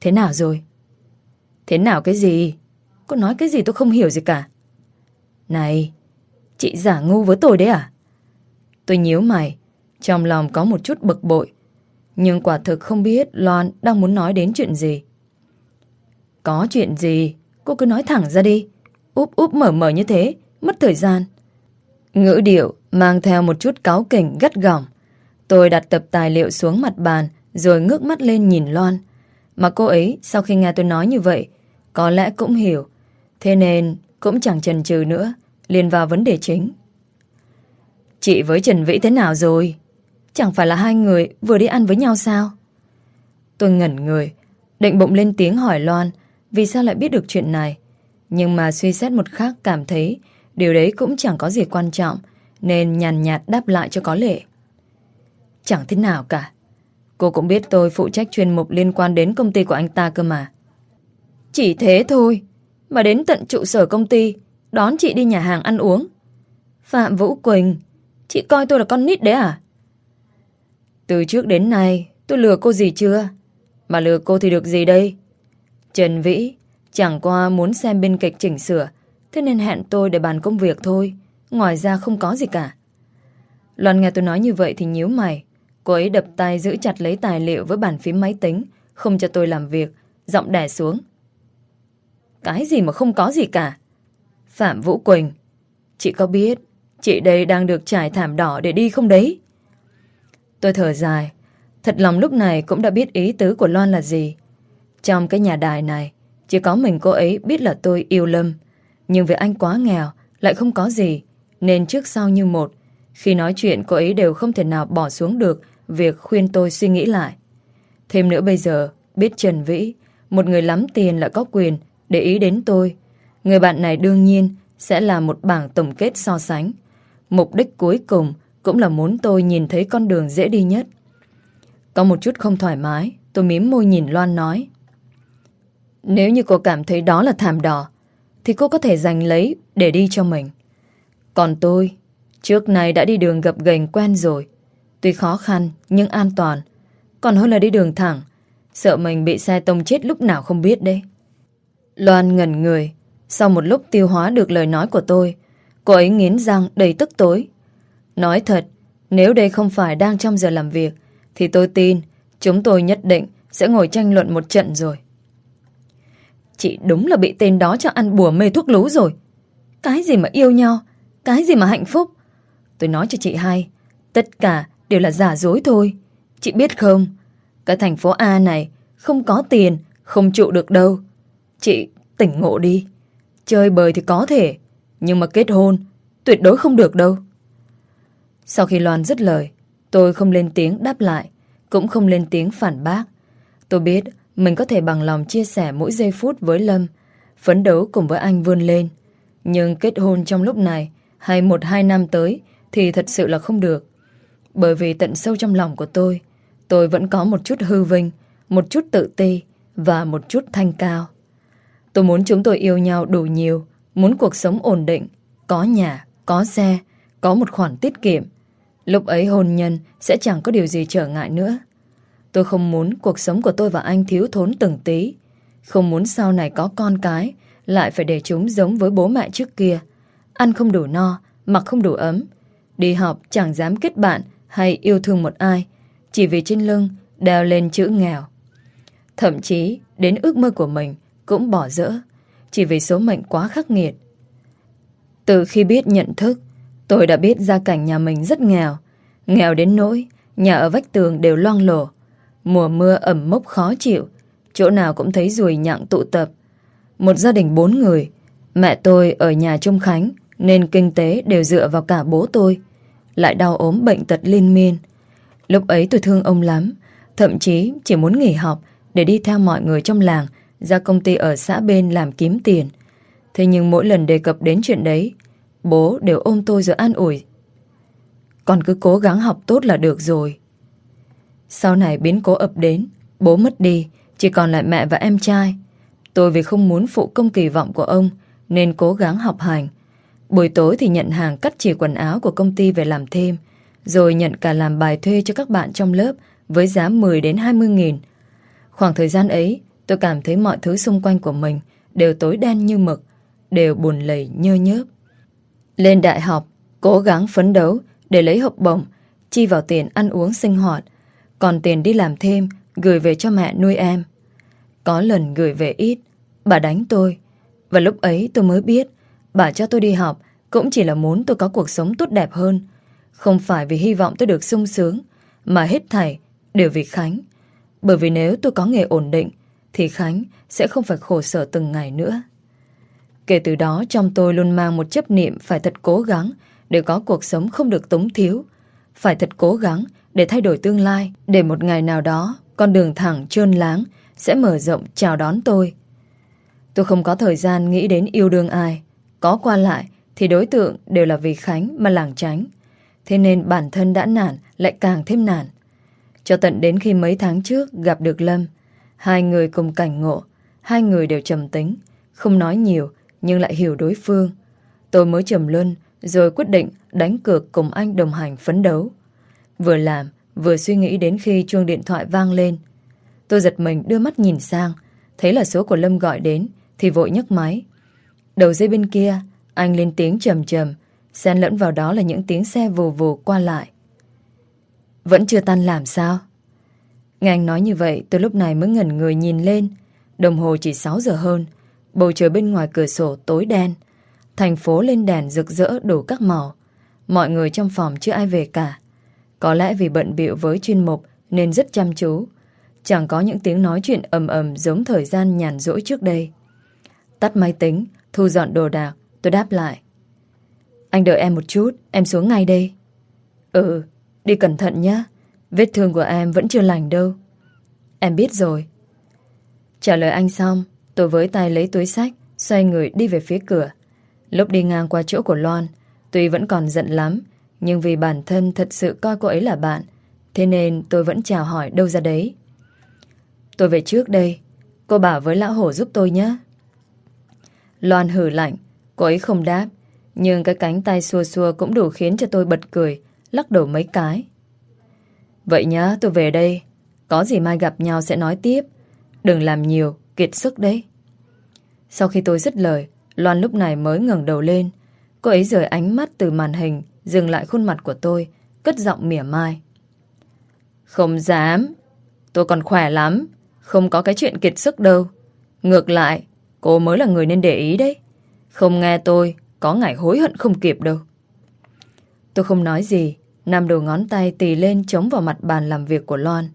[SPEAKER 2] Thế nào rồi? Thế nào cái gì? Cô nói cái gì tôi không hiểu gì cả. Này, chị giả ngu với tôi đấy à? Tôi nhíu mày, trong lòng có một chút bực bội. Nhưng quả thực không biết Loan đang muốn nói đến chuyện gì. Có chuyện gì? Cô cứ nói thẳng ra đi. Úp úp mở mở như thế, mất thời gian. Ngữ điệu mang theo một chút cáo kỉnh gắt gỏng. Tôi đặt tập tài liệu xuống mặt bàn rồi ngước mắt lên nhìn Loan. Mà cô ấy sau khi nghe tôi nói như vậy có lẽ cũng hiểu. Thế nên cũng chẳng chần chừ nữa liền vào vấn đề chính. Chị với Trần Vĩ thế nào rồi? Chẳng phải là hai người vừa đi ăn với nhau sao? Tôi ngẩn người, định bụng lên tiếng hỏi Loan vì sao lại biết được chuyện này. Nhưng mà suy xét một khắc cảm thấy điều đấy cũng chẳng có gì quan trọng nên nhàn nhạt đáp lại cho có lệ. Chẳng thế nào cả. Cô cũng biết tôi phụ trách chuyên mục liên quan đến công ty của anh ta cơ mà. Chỉ thế thôi, mà đến tận trụ sở công ty, đón chị đi nhà hàng ăn uống. Phạm Vũ Quỳnh, chị coi tôi là con nít đấy à? Từ trước đến nay, tôi lừa cô gì chưa? Mà lừa cô thì được gì đây? Trần Vĩ chẳng qua muốn xem biên kịch chỉnh sửa, thế nên hẹn tôi để bàn công việc thôi. Ngoài ra không có gì cả. Loan nghe tôi nói như vậy thì nhíu mày. Cô ấy đập tay giữ chặt lấy tài liệu với bàn phím máy tính, không cho tôi làm việc, giọng đè xuống. Cái gì mà không có gì cả. Phạm Vũ Quỳnh, chị có biết chị đây đang được trải thảm đỏ để đi không đấy? Tôi thở dài, thật lòng lúc này cũng đã biết ý tứ của Loan là gì. Trong cái nhà đài này, chỉ có mình cô ấy biết là tôi yêu Lâm. Nhưng vì anh quá nghèo, lại không có gì, nên trước sau như một, khi nói chuyện cô ấy đều không thể nào bỏ xuống được việc khuyên tôi suy nghĩ lại. Thêm nữa bây giờ, biết Trần Vĩ, một người lắm tiền lại có quyền để ý đến tôi. Người bạn này đương nhiên sẽ là một bảng tổng kết so sánh. Mục đích cuối cùng cũng là muốn tôi nhìn thấy con đường dễ đi nhất. Có một chút không thoải mái, tôi mím môi nhìn Loan nói. Nếu như cô cảm thấy đó là thảm đỏ, thì cô có thể giành lấy để đi cho mình. Còn tôi, trước này đã đi đường gập ghềnh quen rồi. Tuy khó khăn, nhưng an toàn. Còn hơn là đi đường thẳng, sợ mình bị xe tông chết lúc nào không biết đấy. Loan ngẩn người, sau một lúc tiêu hóa được lời nói của tôi, cô ấy nghiến răng đầy tức tối. Nói thật, nếu đây không phải đang trong giờ làm việc, thì tôi tin Chúng tôi nhất định sẽ ngồi tranh luận một trận rồi. Chị đúng là bị tên đó cho ăn bùa mê thuốc lú rồi. Cái gì mà yêu nhau, cái gì mà hạnh phúc. Tôi nói cho chị hay, tất cả đều là giả dối thôi. Chị biết không, cái thành phố A này không có tiền, không trụ được đâu. Chị tỉnh ngộ đi. Chơi bời thì có thể, nhưng mà kết hôn tuyệt đối không được đâu. Sau khi Loan dứt lời, tôi không lên tiếng đáp lại, cũng không lên tiếng phản bác. Tôi biết mình có thể bằng lòng chia sẻ mỗi giây phút với Lâm, phấn đấu cùng với anh vươn lên. Nhưng kết hôn trong lúc này hay một hai năm tới thì thật sự là không được. Bởi vì tận sâu trong lòng của tôi, tôi vẫn có một chút hư vinh, một chút tự ti và một chút thanh cao. Tôi muốn chúng tôi yêu nhau đủ nhiều, muốn cuộc sống ổn định, có nhà, có xe, có một khoản tiết kiệm. Lúc ấy hôn nhân sẽ chẳng có điều gì trở ngại nữa. Tôi không muốn cuộc sống của tôi và anh thiếu thốn từng tí. Không muốn sau này có con cái, lại phải để chúng giống với bố mẹ trước kia. Ăn không đủ no, mặc không đủ ấm. Đi học chẳng dám kết bạn hay yêu thương một ai, chỉ vì trên lưng đeo lên chữ nghèo. Thậm chí, đến ước mơ của mình cũng bỏ dỡ, chỉ vì số mệnh quá khắc nghiệt. Từ khi biết nhận thức, tôi đã biết gia cảnh nhà mình rất nghèo. Nghèo đến nỗi, nhà ở vách tường đều loang lổ. Mùa mưa ẩm mốc khó chịu, chỗ nào cũng thấy ruồi nhặng tụ tập. Một gia đình bốn người, mẹ tôi ở nhà Trung Khánh nên kinh tế đều dựa vào cả bố tôi. Lại đau ốm bệnh tật liên miên. Lúc ấy tôi thương ông lắm, thậm chí chỉ muốn nghỉ học để đi theo mọi người trong làng ra công ty ở xã bên làm kiếm tiền. Thế nhưng mỗi lần đề cập đến chuyện đấy, bố đều ôm tôi rồi an ủi. Con cứ cố gắng học tốt là được rồi. Sau này biến cố ập đến, bố mất đi, chỉ còn lại mẹ và em trai. Tôi vì không muốn phụ công kỳ vọng của ông, nên cố gắng học hành. Buổi tối thì nhận hàng cắt chỉ quần áo của công ty về làm thêm, rồi nhận cả làm bài thuê cho các bạn trong lớp với giá 10 đến 20 nghìn. Khoảng thời gian ấy, tôi cảm thấy mọi thứ xung quanh của mình đều tối đen như mực, đều buồn lầy nhơ nhớp. Lên đại học, cố gắng phấn đấu để lấy học bổng, chi vào tiền ăn uống sinh hoạt, còn tiền đi làm thêm gửi về cho mẹ nuôi em. Có lần gửi về ít, bà đánh tôi. Và lúc ấy tôi mới biết bà cho tôi đi học cũng chỉ là muốn tôi có cuộc sống tốt đẹp hơn. Không phải vì hy vọng tôi được sung sướng, mà hết thảy đều vì Khánh. Bởi vì nếu tôi có nghề ổn định, thì Khánh sẽ không phải khổ sở từng ngày nữa. Kể từ đó trong tôi luôn mang một chấp niệm phải thật cố gắng để có cuộc sống không được túng thiếu. Phải thật cố gắng để thay đổi tương lai, để một ngày nào đó con đường thẳng trơn láng sẽ mở rộng chào đón tôi. Tôi không có thời gian nghĩ đến yêu đương ai. Có qua lại thì đối tượng đều là vì Khánh mà làng tránh. Thế nên bản thân đã nản lại càng thêm nản. Cho tận đến khi mấy tháng trước gặp được Lâm, hai người cùng cảnh ngộ, hai người đều trầm tính, không nói nhiều nhưng lại hiểu đối phương. Tôi mới trầm luân rồi quyết định đánh cược cùng anh đồng hành phấn đấu. Vừa làm, vừa suy nghĩ đến khi chuông điện thoại vang lên. Tôi giật mình đưa mắt nhìn sang, thấy là số của Lâm gọi đến, thì vội nhấc máy. Đầu dây bên kia, anh lên tiếng trầm trầm, xen lẫn vào đó là những tiếng xe vù vù qua lại. Vẫn chưa tan làm sao? Nghe anh nói như vậy, tôi lúc này mới ngẩn người nhìn lên. Đồng hồ chỉ 6 giờ hơn, bầu trời bên ngoài cửa sổ tối đen. Thành phố lên đèn rực rỡ đủ các màu. Mọi người trong phòng chưa ai về cả. Có lẽ vì bận bịu với chuyên mục nên rất chăm chú. Chẳng có những tiếng nói chuyện ầm ầm giống thời gian nhàn rỗi trước đây. Tắt máy tính, thu dọn đồ đạc, tôi đáp lại. Anh đợi em một chút, em xuống ngay đây. Ừ, đi cẩn thận nhé. Vết thương của em vẫn chưa lành đâu. Em biết rồi. Trả lời anh xong, tôi với tay lấy túi sách, xoay người đi về phía cửa. Lúc đi ngang qua chỗ của Loan, tuy vẫn còn giận lắm, nhưng vì bản thân thật sự coi cô ấy là bạn Thế nên tôi vẫn chào hỏi đâu ra đấy. Tôi về trước đây Cô bảo với lão hổ giúp tôi nhé. Loan hử lạnh Cô ấy không đáp Nhưng cái cánh tay xua xua cũng đủ khiến cho tôi bật cười Lắc đầu mấy cái. Vậy nhá tôi về đây Có gì mai gặp nhau sẽ nói tiếp Đừng làm nhiều Kiệt sức đấy Sau khi tôi dứt lời Loan lúc này mới ngẩng đầu lên Cô ấy rời ánh mắt từ màn hình dừng lại khuôn mặt của tôi, cất giọng mỉa mai. Không dám. Tôi còn khỏe lắm, không có cái chuyện kiệt sức đâu. Ngược lại, cô mới là người nên để ý đấy. Không nghe tôi, có ngày hối hận không kịp đâu. Tôi không nói gì, nằm đầu ngón tay tì lên chống vào mặt bàn làm việc của Loan.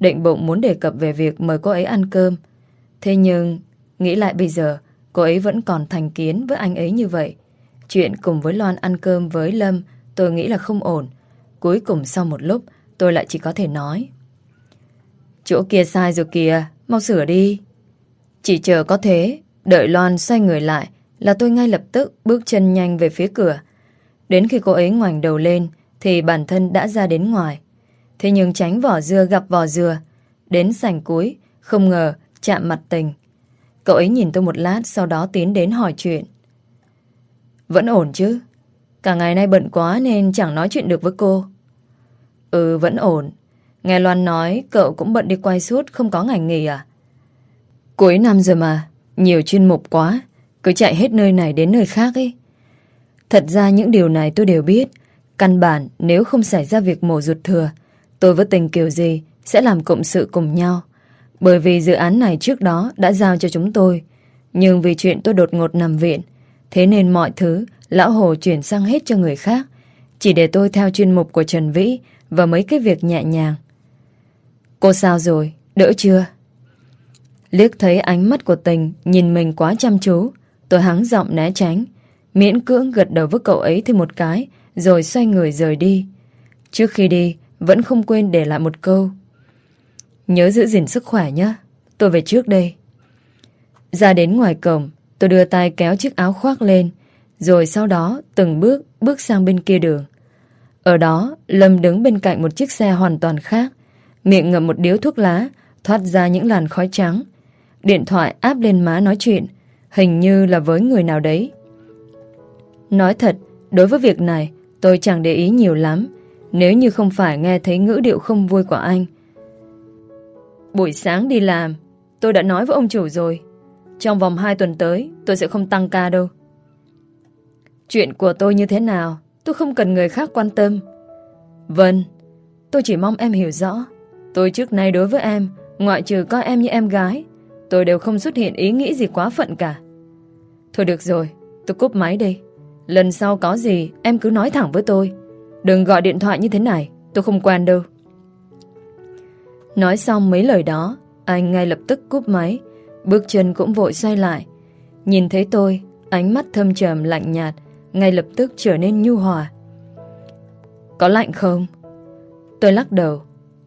[SPEAKER 2] Định bụng muốn đề cập về việc mời cô ấy ăn cơm. Thế nhưng, nghĩ lại bây giờ, cô ấy vẫn còn thành kiến với anh ấy như vậy. Chuyện cùng với Loan ăn cơm với Lâm tôi nghĩ là không ổn. Cuối cùng sau một lúc, tôi lại chỉ có thể nói. Chỗ kia sai rồi kìa, mau sửa đi. Chỉ chờ có thế, đợi Loan xoay người lại là tôi ngay lập tức bước chân nhanh về phía cửa. Đến khi cô ấy ngoảnh đầu lên thì bản thân đã ra đến ngoài. Thế nhưng tránh vỏ dưa gặp vỏ dừa. Đến sảnh cuối, không ngờ chạm mặt tình. Cậu ấy nhìn tôi một lát sau đó tiến đến hỏi chuyện. Vẫn ổn chứ? Cả ngày nay bận quá nên chẳng nói chuyện được với cô. Ừ, vẫn ổn. Nghe Loan nói cậu cũng bận đi quay suốt không có ngày nghỉ à? Cuối năm rồi mà, nhiều chuyên mục quá, cứ chạy hết nơi này đến nơi khác ấy. Thật ra những điều này tôi đều biết. Căn bản nếu không xảy ra việc mổ ruột thừa, tôi với tình kiểu gì sẽ làm cộng sự cùng nhau. Bởi vì dự án này trước đó đã giao cho chúng tôi. Nhưng vì chuyện tôi đột ngột nằm viện, thế nên mọi thứ lão Hồ chuyển sang hết cho người khác. Chỉ để tôi theo chuyên mục của Trần Vĩ và mấy cái việc nhẹ nhàng. Cô sao rồi? Đỡ chưa? Liếc thấy ánh mắt của tình nhìn mình quá chăm chú, tôi hắng giọng né tránh. Miễn cưỡng gật đầu với cậu ấy thêm một cái, rồi xoay người rời đi. Trước khi đi, vẫn không quên để lại một câu. Nhớ giữ gìn sức khỏe nhé. Tôi về trước đây. Ra đến ngoài cổng, tôi đưa tay kéo chiếc áo khoác lên, rồi sau đó từng bước bước sang bên kia đường. Ở đó, Lâm đứng bên cạnh một chiếc xe hoàn toàn khác, miệng ngậm một điếu thuốc lá, thoát ra những làn khói trắng. Điện thoại áp lên má nói chuyện, hình như là với người nào đấy. Nói thật, đối với việc này, tôi chẳng để ý nhiều lắm, nếu như không phải nghe thấy ngữ điệu không vui của anh. Buổi sáng đi làm, tôi đã nói với ông chủ rồi. Trong vòng 2 tuần tới, tôi sẽ không tăng ca đâu. Chuyện của tôi như thế nào, tôi không cần người khác quan tâm. Vâng, tôi chỉ mong em hiểu rõ. Tôi trước nay đối với em, ngoại trừ coi em như em gái, tôi đều không xuất hiện ý nghĩ gì quá phận cả. Thôi được rồi, tôi cúp máy đây. Lần sau có gì, em cứ nói thẳng với tôi. Đừng gọi điện thoại như thế này, tôi không quen đâu. Nói xong mấy lời đó, anh ngay lập tức cúp máy, bước chân cũng vội xoay lại. Nhìn thấy tôi, ánh mắt thâm trầm lạnh nhạt, ngay lập tức trở nên nhu hòa. Có lạnh không? Tôi lắc đầu.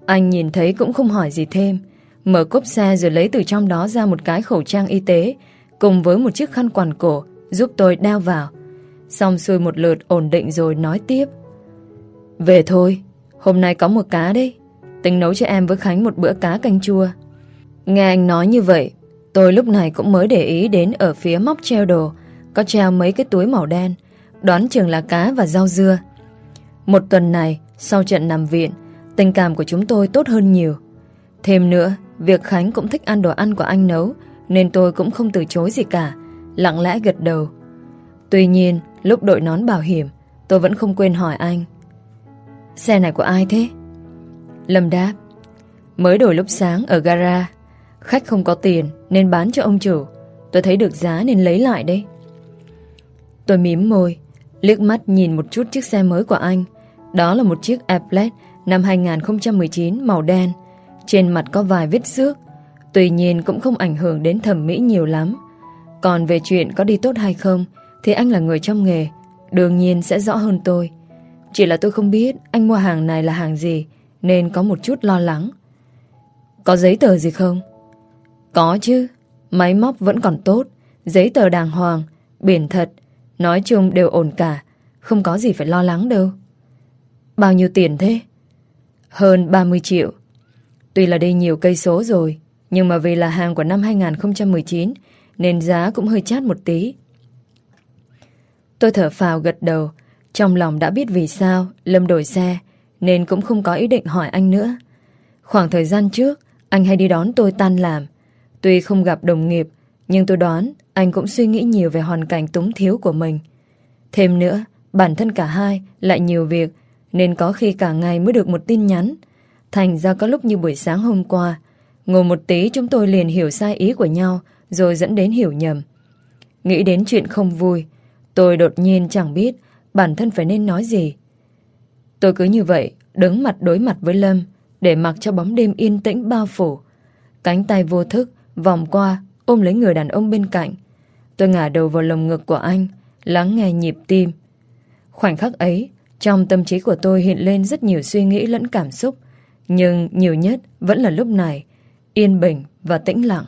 [SPEAKER 2] Anh nhìn thấy cũng không hỏi gì thêm. Mở cốp xe rồi lấy từ trong đó ra một cái khẩu trang y tế cùng với một chiếc khăn quàng cổ giúp tôi đeo vào. Xong xuôi một lượt ổn định rồi nói tiếp. Về thôi, hôm nay có một cá đấy. Tính nấu cho em với Khánh một bữa cá canh chua. Nghe anh nói như vậy, tôi lúc này cũng mới để ý đến ở phía móc treo đồ có treo mấy cái túi màu đen Đoán chừng là cá và rau dưa Một tuần này Sau trận nằm viện Tình cảm của chúng tôi tốt hơn nhiều Thêm nữa Việc Khánh cũng thích ăn đồ ăn của anh nấu Nên tôi cũng không từ chối gì cả Lặng lẽ gật đầu Tuy nhiên lúc đội nón bảo hiểm Tôi vẫn không quên hỏi anh Xe này của ai thế? Lâm đáp, Mới đổi lúc sáng ở gara, Khách không có tiền nên bán cho ông chủ. Tôi thấy được giá nên lấy lại đấy. Tôi mím môi, Liếc mắt nhìn một chút chiếc xe mới của anh. Đó là một chiếc Applet năm 2019 màu đen. Trên mặt có vài vết xước, Tuy nhiên cũng không ảnh hưởng đến thẩm mỹ nhiều lắm. Còn về chuyện có đi tốt hay không Thì anh là người trong nghề, Đương nhiên sẽ rõ hơn tôi. Chỉ là tôi không biết anh mua hàng này là hàng gì nên có một chút lo lắng. Có giấy tờ gì không? Có chứ, Máy móc vẫn còn tốt, Giấy tờ đàng hoàng, Biển thật, Nói chung đều ổn cả, Không có gì phải lo lắng đâu. Bao nhiêu tiền thế? Hơn 30 triệu. Tuy là đi nhiều cây số rồi, Nhưng mà vì là hàng của năm 2019 Nên giá cũng hơi chát một tí. Tôi thở phào gật đầu, Trong lòng đã biết vì sao Lâm đổi xe. Nên cũng không có ý định hỏi anh nữa Khoảng thời gian trước Anh hay đi đón tôi tan làm Tuy không gặp đồng nghiệp Nhưng tôi đoán anh cũng suy nghĩ nhiều về hoàn cảnh túng thiếu của mình. Thêm nữa, bản thân cả hai lại nhiều việc, nên có khi cả ngày mới được một tin nhắn. Thành ra có lúc như buổi sáng hôm qua, ngồi một tí chúng tôi liền hiểu sai ý của nhau, rồi dẫn đến hiểu nhầm. Nghĩ đến chuyện không vui, tôi đột nhiên chẳng biết bản thân phải nên nói gì. Tôi cứ như vậy, đứng mặt đối mặt với Lâm, để mặc cho bóng đêm yên tĩnh bao phủ. Cánh tay vô thức, vòng qua, ôm lấy người đàn ông bên cạnh. Tôi ngả đầu vào lồng ngực của anh, lắng nghe nhịp tim. Khoảnh khắc ấy, trong tâm trí của tôi hiện lên rất nhiều suy nghĩ lẫn cảm xúc, nhưng nhiều nhất vẫn là lúc này, yên bình và tĩnh lặng.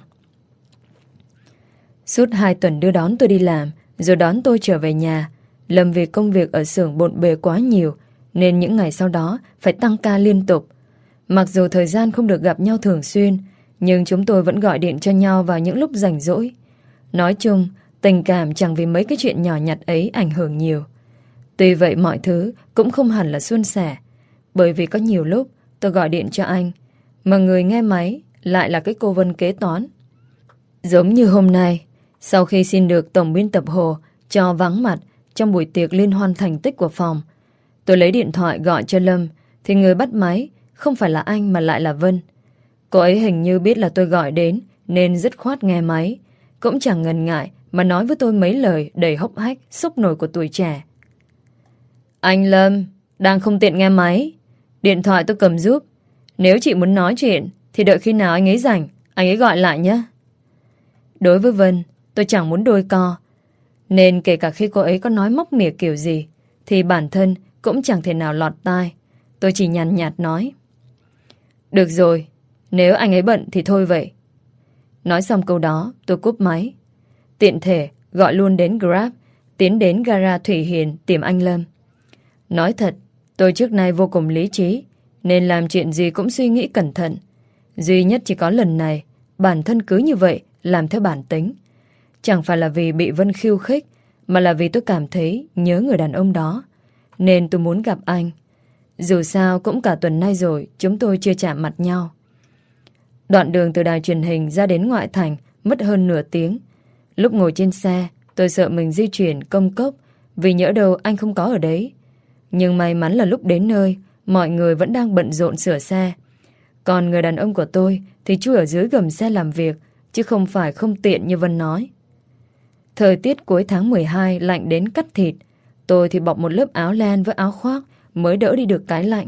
[SPEAKER 2] Suốt hai tuần đưa đón tôi đi làm, rồi đón tôi trở về nhà. Lâm vì công việc ở xưởng bộn bề quá nhiều, nên những ngày sau đó phải tăng ca liên tục. Mặc dù thời gian không được gặp nhau thường xuyên, nhưng chúng tôi vẫn gọi điện cho nhau vào những lúc rảnh rỗi. Nói chung, tình cảm chẳng vì mấy cái chuyện nhỏ nhặt ấy ảnh hưởng nhiều. Tuy vậy mọi thứ cũng không hẳn là suôn sẻ, bởi vì có nhiều lúc tôi gọi điện cho anh, mà người nghe máy lại là cái cô Vân kế toán. Giống như hôm nay, sau khi xin được Tổng biên tập Hồ cho vắng mặt trong buổi tiệc liên hoan thành tích của phòng, tôi lấy điện thoại gọi cho Lâm, thì người bắt máy không phải là anh mà lại là Vân. Cô ấy hình như biết là tôi gọi đến nên dứt khoát nghe máy. Cũng chẳng ngần ngại mà nói với tôi mấy lời đầy hốc hách, xúc nổi của tuổi trẻ. Anh Lâm, đang không tiện nghe máy. Điện thoại tôi cầm giúp. Nếu chị muốn nói chuyện thì đợi khi nào anh ấy rảnh, anh ấy gọi lại nhé. Đối với Vân, tôi chẳng muốn đôi co. Nên kể cả khi cô ấy có nói móc mỉa kiểu gì thì bản thân cũng chẳng thể nào lọt tai. Tôi chỉ nhàn nhạt nói. Được rồi, nếu anh ấy bận thì thôi vậy. Nói xong câu đó, tôi cúp máy. Tiện thể, gọi luôn đến Grab, tiến đến gara Thủy Hiền tìm anh Lâm. Nói thật, tôi trước nay vô cùng lý trí, nên làm chuyện gì cũng suy nghĩ cẩn thận. Duy nhất chỉ có lần này, bản thân cứ như vậy, làm theo bản tính. Chẳng phải là vì bị Vân khiêu khích, mà là vì tôi cảm thấy nhớ người đàn ông đó. Nên tôi muốn gặp anh. Dù sao cũng cả tuần nay rồi, chúng tôi chưa chạm mặt nhau. Đoạn đường từ đài truyền hình ra đến ngoại thành mất hơn nửa tiếng. Lúc ngồi trên xe, tôi sợ mình di chuyển công cốc vì nhỡ đâu anh không có ở đấy. Nhưng may mắn là lúc đến nơi, mọi người vẫn đang bận rộn sửa xe. Còn người đàn ông của tôi thì chui ở dưới gầm xe làm việc, chứ không phải không tiện như Vân nói. Thời tiết cuối tháng 12 lạnh đến cắt thịt. Tôi thì bọc một lớp áo len với áo khoác mới đỡ đi được cái lạnh.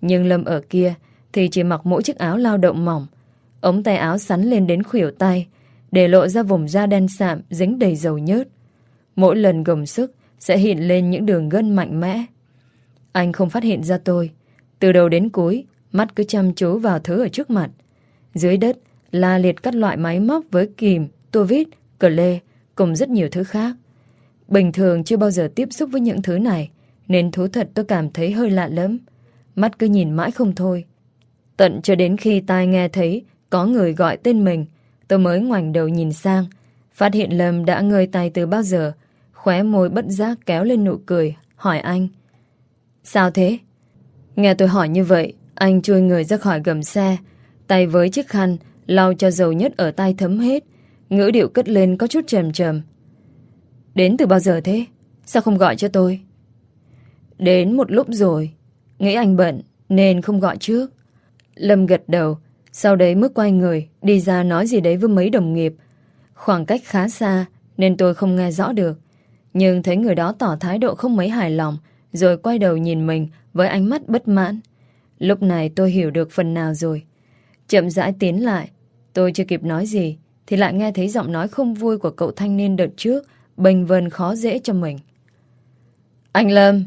[SPEAKER 2] Nhưng Lâm ở kia thì chỉ mặc mỗi chiếc áo lao động mỏng, Ống tay áo sắn lên đến khuỷu tay, để lộ ra vùng da đen sạm dính đầy dầu nhớt. Mỗi lần gồng sức sẽ hiện lên những đường gân mạnh mẽ. Anh không phát hiện ra tôi. Từ đầu đến cuối, mắt cứ chăm chú vào thứ ở trước mặt. Dưới đất là liệt các loại máy móc với kìm, tua vít, cờ lê, cùng rất nhiều thứ khác. Bình thường chưa bao giờ tiếp xúc với những thứ này, nên thú thật tôi cảm thấy hơi lạ lắm. Mắt cứ nhìn mãi không thôi. Tận cho đến khi tai nghe thấy có người gọi tên mình, tôi mới ngoảnh đầu nhìn sang, phát hiện Lâm đã ngơi tay từ bao giờ, khóe môi bất giác kéo lên nụ cười, hỏi anh. Sao thế? Nghe tôi hỏi như vậy, anh chui người ra khỏi gầm xe, tay với chiếc khăn, lau cho dầu nhất ở tay thấm hết, ngữ điệu cất lên có chút trầm trầm. Đến từ bao giờ thế? Sao không gọi cho tôi? Đến một lúc rồi, nghĩ anh bận nên không gọi trước. Lâm gật đầu, sau đấy mức quay người, đi ra nói gì đấy với mấy đồng nghiệp. Khoảng cách khá xa, nên tôi không nghe rõ được. Nhưng thấy người đó tỏ thái độ không mấy hài lòng, rồi quay đầu nhìn mình với ánh mắt bất mãn. Lúc này tôi hiểu được phần nào rồi. Chậm rãi tiến lại, tôi chưa kịp nói gì, thì lại nghe thấy giọng nói không vui của cậu thanh niên đợt trước, bình vần khó dễ cho mình. Anh Lâm,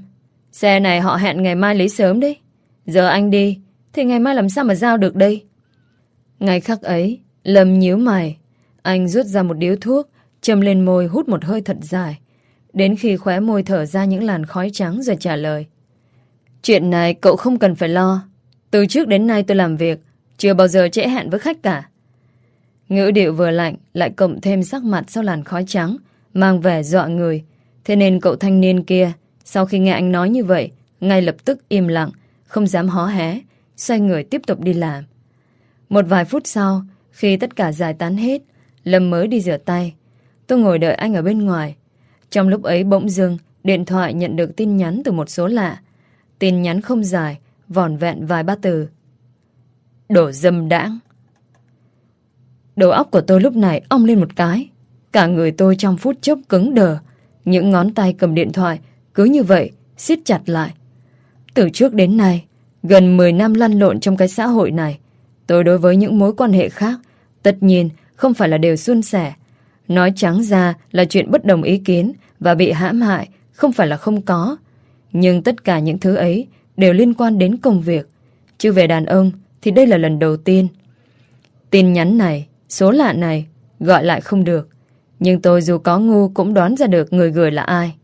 [SPEAKER 2] xe này họ hẹn ngày mai lấy sớm đấy. Giờ anh đi, thì ngày mai làm sao mà giao được đây? Ngày khắc ấy, Lâm nhíu mày. Anh rút ra một điếu thuốc, châm lên môi hút một hơi thật dài. Đến khi khóe môi thở ra những làn khói trắng rồi trả lời. Chuyện này cậu không cần phải lo. Từ trước đến nay tôi làm việc, chưa bao giờ trễ hẹn với khách cả. Ngữ điệu vừa lạnh, lại cộng thêm sắc mặt sau làn khói trắng, mang vẻ dọa người. Thế nên cậu thanh niên kia, sau khi nghe anh nói như vậy, ngay lập tức im lặng, không dám hó hé, xoay người tiếp tục đi làm. Một vài phút sau, khi tất cả giải tán hết, Lâm mới đi rửa tay. Tôi ngồi đợi anh ở bên ngoài. Trong lúc ấy bỗng dưng, điện thoại nhận được tin nhắn từ một số lạ. Tin nhắn không dài, vòn vẹn vài ba từ. đổ dâm đãng. Đầu óc của tôi lúc này ong lên một cái. Cả người tôi trong phút chốc cứng đờ. Những ngón tay cầm điện thoại cứ như vậy siết chặt lại. Từ trước đến nay, gần 10 năm lăn lộn trong cái xã hội này, tôi đối với những mối quan hệ khác, tất nhiên không phải là đều suôn sẻ. Nói trắng ra là chuyện bất đồng ý kiến và bị hãm hại không phải là không có. Nhưng tất cả những thứ ấy đều liên quan đến công việc. Chứ về đàn ông thì đây là lần đầu tiên. Tin nhắn này, số lạ này, gọi lại không được. Nhưng tôi dù có ngu cũng đoán ra được người gửi là ai.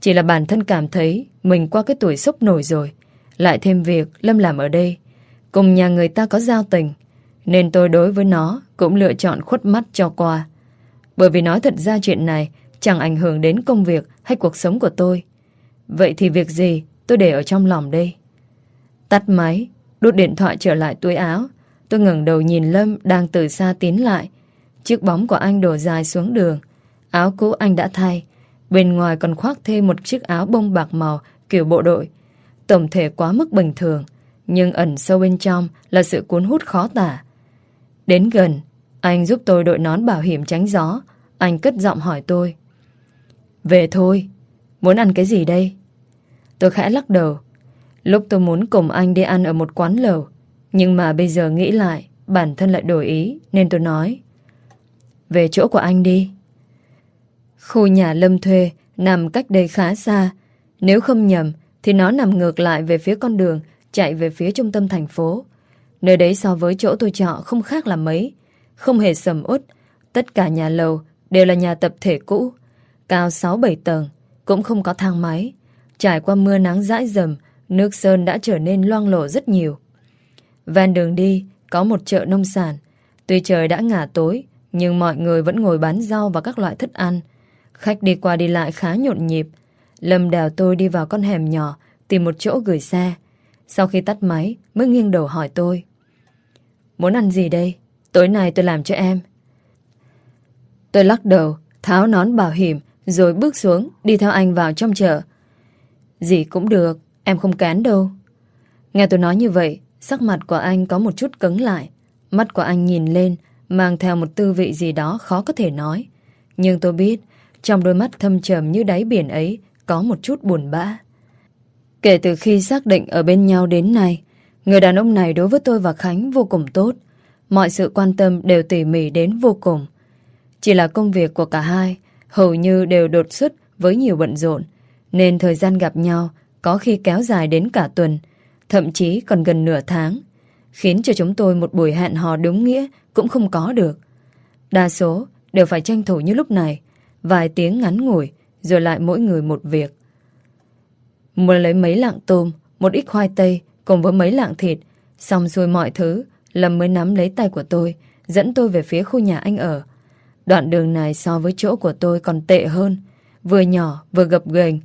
[SPEAKER 2] Chỉ là bản thân cảm thấy mình qua cái tuổi sốc nổi rồi. Lại thêm việc Lâm làm ở đây. Cùng nhà người ta có giao tình. Nên tôi đối với nó cũng lựa chọn khuất mắt cho qua. Bởi vì nói thật ra chuyện này chẳng ảnh hưởng đến công việc hay cuộc sống của tôi. Vậy thì việc gì tôi để ở trong lòng đây? Tắt máy, đút điện thoại trở lại túi áo. Tôi ngẩng đầu nhìn Lâm đang từ xa tiến lại. Chiếc bóng của anh đổ dài xuống đường. Áo cũ anh đã thay. Bên ngoài còn khoác thêm một chiếc áo bông bạc màu kiểu bộ đội. Tổng thể quá mức bình thường, nhưng ẩn sâu bên trong là sự cuốn hút khó tả. Đến gần, anh giúp tôi đội nón bảo hiểm tránh gió. Anh cất giọng hỏi tôi. Về thôi, muốn ăn cái gì đây? Tôi khẽ lắc đầu. Lúc tôi muốn cùng anh đi ăn ở một quán lẩu, nhưng mà bây giờ nghĩ lại, bản thân lại đổi ý, nên tôi nói. Về chỗ của anh đi. Khu nhà Lâm thuê nằm cách đây khá xa. Nếu không nhầm, thì nó nằm ngược lại về phía con đường, chạy về phía trung tâm thành phố. Nơi đấy so với chỗ tôi trọ không khác là mấy. Không hề sầm út. Tất cả nhà lầu đều là nhà tập thể cũ. Cao 6-7 tầng. Cũng không có thang máy. Trải qua mưa nắng dãi dầm nước sơn đã trở nên loang lổ rất nhiều. Ven đường đi, có một chợ nông sản. Tuy trời đã ngả tối nhưng mọi người vẫn ngồi bán rau và các loại thức ăn. Khách đi qua đi lại khá nhộn nhịp. Lâm đèo tôi đi vào con hẻm nhỏ, tìm một chỗ gửi xe. Sau khi tắt máy, mới nghiêng đầu hỏi tôi. Muốn ăn gì đây? Tối nay tôi làm cho em. Tôi lắc đầu, tháo nón bảo hiểm, rồi bước xuống, đi theo anh vào trong chợ. Gì cũng được, em không cán đâu. Nghe tôi nói như vậy, sắc mặt của anh có một chút cứng lại. Mắt của anh nhìn lên, mang theo một tư vị gì đó khó có thể nói. Nhưng tôi biết, trong đôi mắt thâm trầm như đáy biển ấy có một chút buồn bã. Kể từ khi xác định ở bên nhau đến nay, người đàn ông này đối với tôi và Khánh vô cùng tốt. Mọi sự quan tâm đều tỉ mỉ đến vô cùng. Chỉ là công việc của cả hai hầu như đều đột xuất với nhiều bận rộn, nên thời gian gặp nhau có khi kéo dài đến cả tuần, thậm chí còn gần nửa tháng, khiến cho chúng tôi một buổi hẹn hò đúng nghĩa cũng không có được. Đa số đều phải tranh thủ như lúc này, Vài tiếng ngắn ngủi Rồi lại mỗi người một việc. Mua lấy mấy lạng tôm Một ít khoai tây Cùng với mấy lạng thịt Xong xuôi mọi thứ Lâm mới nắm lấy tay của tôi Dẫn tôi về phía khu nhà anh ở. Đoạn đường này so với chỗ của tôi còn tệ hơn Vừa nhỏ vừa gập ghềnh.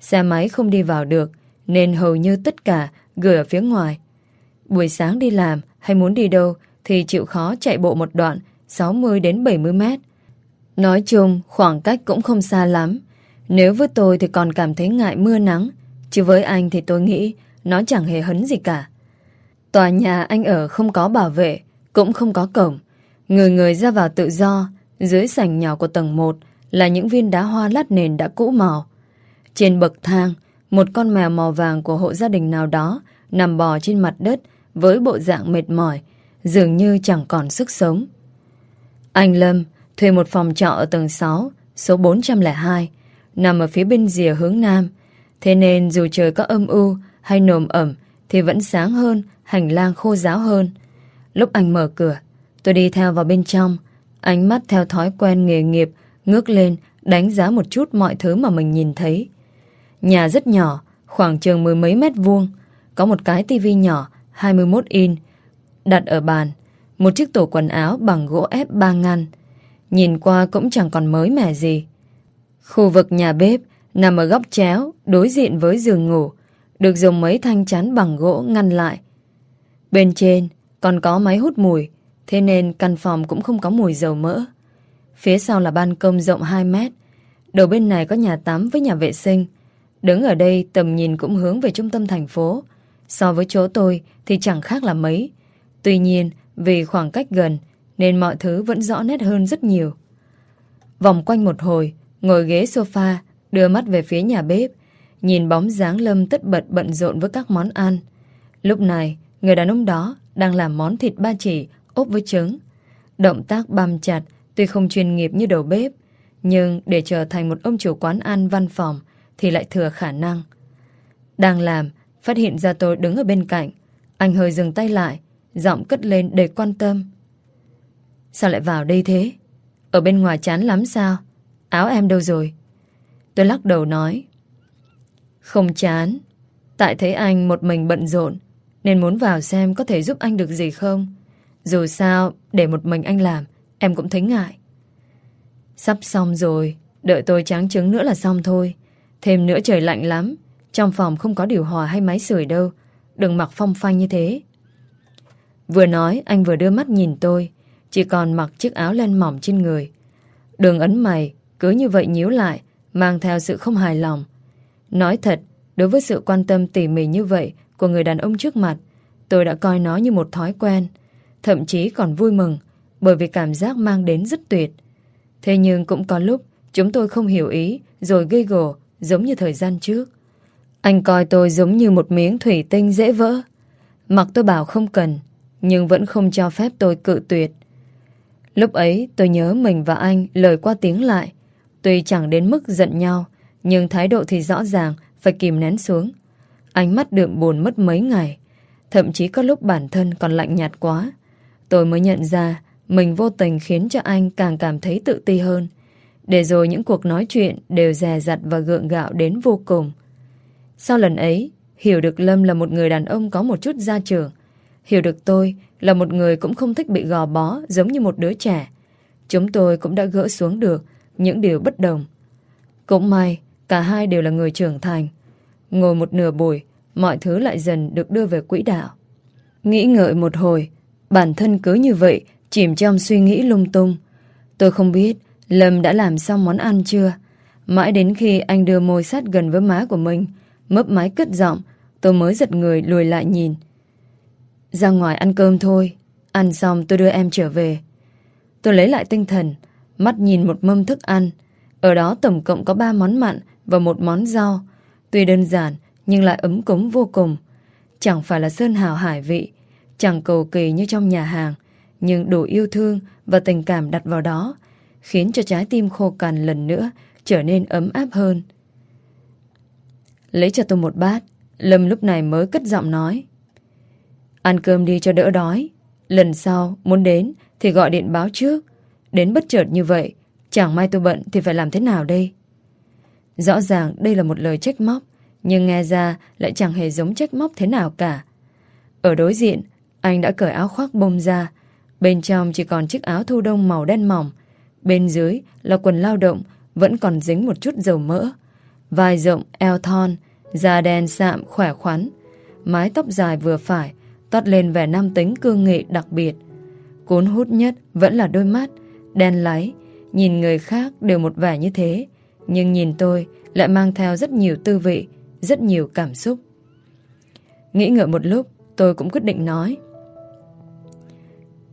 [SPEAKER 2] Xe máy không đi vào được Nên hầu như tất cả gửi ở phía ngoài Buổi sáng đi làm hay muốn đi đâu Thì chịu khó chạy bộ một đoạn 60 đến 70 mét Nói chung, khoảng cách cũng không xa lắm. Nếu với tôi thì còn cảm thấy ngại mưa nắng, chứ với anh thì tôi nghĩ nó chẳng hề hấn gì cả. Tòa nhà anh ở không có bảo vệ, cũng không có cổng. Người người ra vào tự do, dưới sảnh nhỏ của tầng 1 là những viên đá hoa lát nền đã cũ màu. Trên bậc thang, một con mèo màu vàng của hộ gia đình nào đó nằm bò trên mặt đất với bộ dạng mệt mỏi, dường như chẳng còn sức sống. Anh Lâm thuê một phòng trọ ở tầng 6, số 402, nằm ở phía bên rìa hướng Nam. Thế nên dù trời có âm u hay nồm ẩm thì vẫn sáng hơn, hành lang khô ráo hơn. Lúc anh mở cửa, tôi đi theo vào bên trong, ánh mắt theo thói quen nghề nghiệp, ngước lên, đánh giá một chút mọi thứ mà mình nhìn thấy. Nhà rất nhỏ, khoảng chừng mười mấy mét vuông, có một cái tivi nhỏ 21 in đặt ở bàn, một chiếc tủ quần áo bằng gỗ ép ba ngăn, Nhìn qua cũng chẳng còn mới mẻ gì. Khu vực nhà bếp Nằm ở góc chéo Đối diện với giường ngủ Được dùng mấy thanh chắn bằng gỗ ngăn lại. Bên trên còn có máy hút mùi Thế nên căn phòng cũng không có mùi dầu mỡ. Phía sau là ban công rộng 2 mét Đầu bên này có nhà tắm với nhà vệ sinh. Đứng ở đây tầm nhìn cũng hướng về trung tâm thành phố. So với chỗ tôi thì chẳng khác là mấy Tuy nhiên, vì khoảng cách gần, nên mọi thứ vẫn rõ nét hơn rất nhiều. Vòng quanh một hồi, ngồi ghế sofa, đưa mắt về phía nhà bếp, nhìn bóng dáng Lâm tất bật bận rộn với các món ăn. Lúc này, người đàn ông đó đang làm món thịt ba chỉ ốp với trứng. Động tác băm chặt, tuy không chuyên nghiệp như đầu bếp, nhưng để trở thành một ông chủ quán ăn văn phòng thì lại thừa khả năng. Đang làm, phát hiện ra tôi đứng ở bên cạnh. Anh hơi dừng tay lại, giọng cất lên đầy quan tâm. Sao lại vào đây thế? Ở bên ngoài chán lắm sao? Áo em đâu rồi? Tôi lắc đầu nói. Không chán. Tại thấy anh một mình bận rộn, nên muốn vào xem có thể giúp anh được gì không. Dù sao, để một mình anh làm, em cũng thấy ngại. Sắp xong rồi, đợi tôi tráng trứng nữa là xong thôi. Thêm nữa trời lạnh lắm, trong phòng không có điều hòa hay máy sưởi đâu, đừng mặc phong phanh như thế. Vừa nói, anh vừa đưa mắt nhìn tôi, chỉ còn mặc chiếc áo len mỏng trên người. Đường ấn mày, cứ như vậy nhíu lại, mang theo sự không hài lòng. Nói thật, đối với sự quan tâm tỉ mỉ như vậy của người đàn ông trước mặt, tôi đã coi nó như một thói quen, thậm chí còn vui mừng, bởi vì cảm giác mang đến rất tuyệt. Thế nhưng cũng có lúc chúng tôi không hiểu ý rồi gây gổ giống như thời gian trước. Anh coi tôi giống như một miếng thủy tinh dễ vỡ. Mặc tôi bảo không cần, nhưng vẫn không cho phép tôi cự tuyệt. Lúc ấy tôi nhớ mình và anh lời qua tiếng lại. Tuy chẳng đến mức giận nhau, nhưng thái độ thì rõ ràng phải kìm nén xuống. Ánh mắt đượm buồn mất mấy ngày. Thậm chí có lúc bản thân còn lạnh nhạt quá. Tôi mới nhận ra mình vô tình khiến cho anh càng cảm thấy tự ti hơn. Để rồi những cuộc nói chuyện đều dè dặt và gượng gạo đến vô cùng. Sau lần ấy, hiểu được Lâm là một người đàn ông có một chút gia trưởng. Hiểu được tôi là một người cũng không thích bị gò bó giống như một đứa trẻ. Chúng tôi cũng đã gỡ xuống được những điều bất đồng. Cũng may, cả hai đều là người trưởng thành. Ngồi một nửa buổi, mọi thứ lại dần được đưa về quỹ đạo. Nghĩ ngợi một hồi, bản thân cứ như vậy, chìm trong suy nghĩ lung tung. Tôi không biết Lâm đã làm xong món ăn chưa. Mãi đến khi anh đưa môi sát gần với má của mình, mấp máy cất giọng, tôi mới giật người lùi lại nhìn. Ra ngoài ăn cơm thôi, ăn xong tôi đưa em trở về. Tôi lấy lại tinh thần, mắt nhìn một mâm thức ăn. Ở đó tổng cộng có ba món mặn và một món rau. Tuy đơn giản, nhưng lại ấm cúng vô cùng. Chẳng phải là sơn hào hải vị, chẳng cầu kỳ như trong nhà hàng, nhưng đủ yêu thương và tình cảm đặt vào đó, khiến cho trái tim khô cằn lần nữa trở nên ấm áp hơn. Lấy cho tôi một bát, Lâm lúc này mới cất giọng nói. Ăn cơm đi cho đỡ đói. Lần sau muốn đến thì gọi điện báo trước. Đến bất chợt như vậy, chẳng may tôi bận thì phải làm thế nào đây? Rõ ràng đây là một lời trách móc, nhưng nghe ra lại chẳng hề giống trách móc thế nào cả. Ở đối diện, anh đã cởi áo khoác bông ra. Bên trong chỉ còn chiếc áo thu đông màu đen mỏng. Bên dưới là quần lao động, vẫn còn dính một chút dầu mỡ. Vai rộng, eo thon, da đen sạm, khỏe khoắn. Mái tóc dài vừa phải, toát lên vẻ nam tính cương nghị đặc biệt. Cuốn hút nhất vẫn là đôi mắt, đen láy, nhìn người khác đều một vẻ như thế, nhưng nhìn tôi lại mang theo rất nhiều tư vị, rất nhiều cảm xúc. Nghĩ ngợi một lúc, tôi cũng quyết định nói.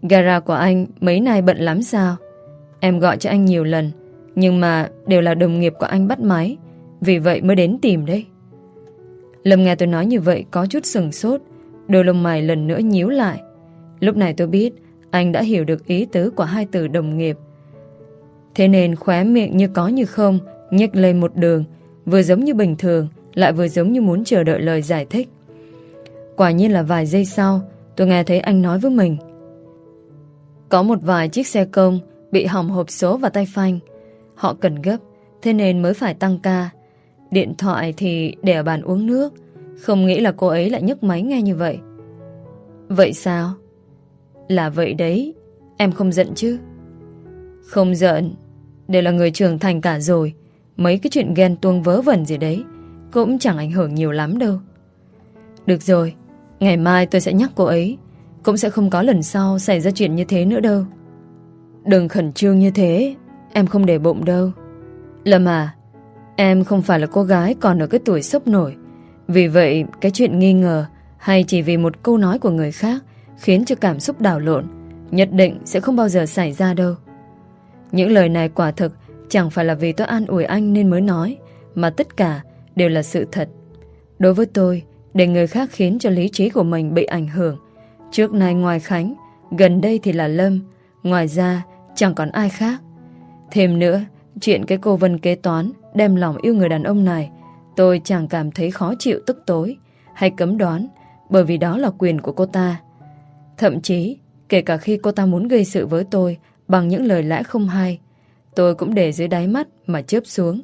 [SPEAKER 2] Gara của anh mấy nay bận lắm sao? Em gọi cho anh nhiều lần, nhưng mà đều là đồng nghiệp của anh bắt máy, vì vậy mới đến tìm đấy. Lâm nghe tôi nói như vậy có chút sừng sốt, Đôi lông mày lần nữa nhíu lại. Lúc này tôi biết Anh đã hiểu được ý tứ của hai từ đồng nghiệp. Thế nên khóe miệng như có như không nhếch lên một đường Vừa giống như bình thường Lại vừa giống như muốn chờ đợi lời giải thích. Quả nhiên là vài giây sau Tôi nghe thấy anh nói với mình. Có một vài chiếc xe công Bị hỏng hộp số và tay phanh. Họ cần gấp Thế nên mới phải tăng ca. Điện thoại thì để ở bàn uống nước. Không nghĩ là cô ấy lại nhấc máy nghe như vậy. Vậy sao? Là vậy đấy, Em không giận chứ? Không giận, Đều là người trưởng thành cả rồi. Mấy cái chuyện ghen tuông vớ vẩn gì đấy Cũng chẳng ảnh hưởng nhiều lắm đâu. Được rồi, Ngày mai tôi sẽ nhắc cô ấy. Cũng sẽ không có lần sau xảy ra chuyện như thế nữa đâu. Đừng khẩn trương như thế, Em không để bụng đâu. Lâm à Em không phải là cô gái còn ở cái tuổi sốc nổi vì vậy, cái chuyện nghi ngờ hay chỉ vì một câu nói của người khác khiến cho cảm xúc đảo lộn, nhất định sẽ không bao giờ xảy ra đâu. Những lời này quả thực chẳng phải là vì tôi an ủi anh nên mới nói, mà tất cả đều là sự thật. Đối với tôi, để người khác khiến cho lý trí của mình bị ảnh hưởng. Trước nay ngoài Khánh, gần đây thì là Lâm, ngoài ra chẳng còn ai khác. Thêm nữa, chuyện cái cô Vân kế toán đem lòng yêu người đàn ông này, tôi chẳng cảm thấy khó chịu tức tối hay cấm đoán, bởi vì đó là quyền của cô ta. Thậm chí, kể cả khi cô ta muốn gây sự với tôi bằng những lời lẽ không hay, tôi cũng để dưới đáy mắt mà chớp xuống.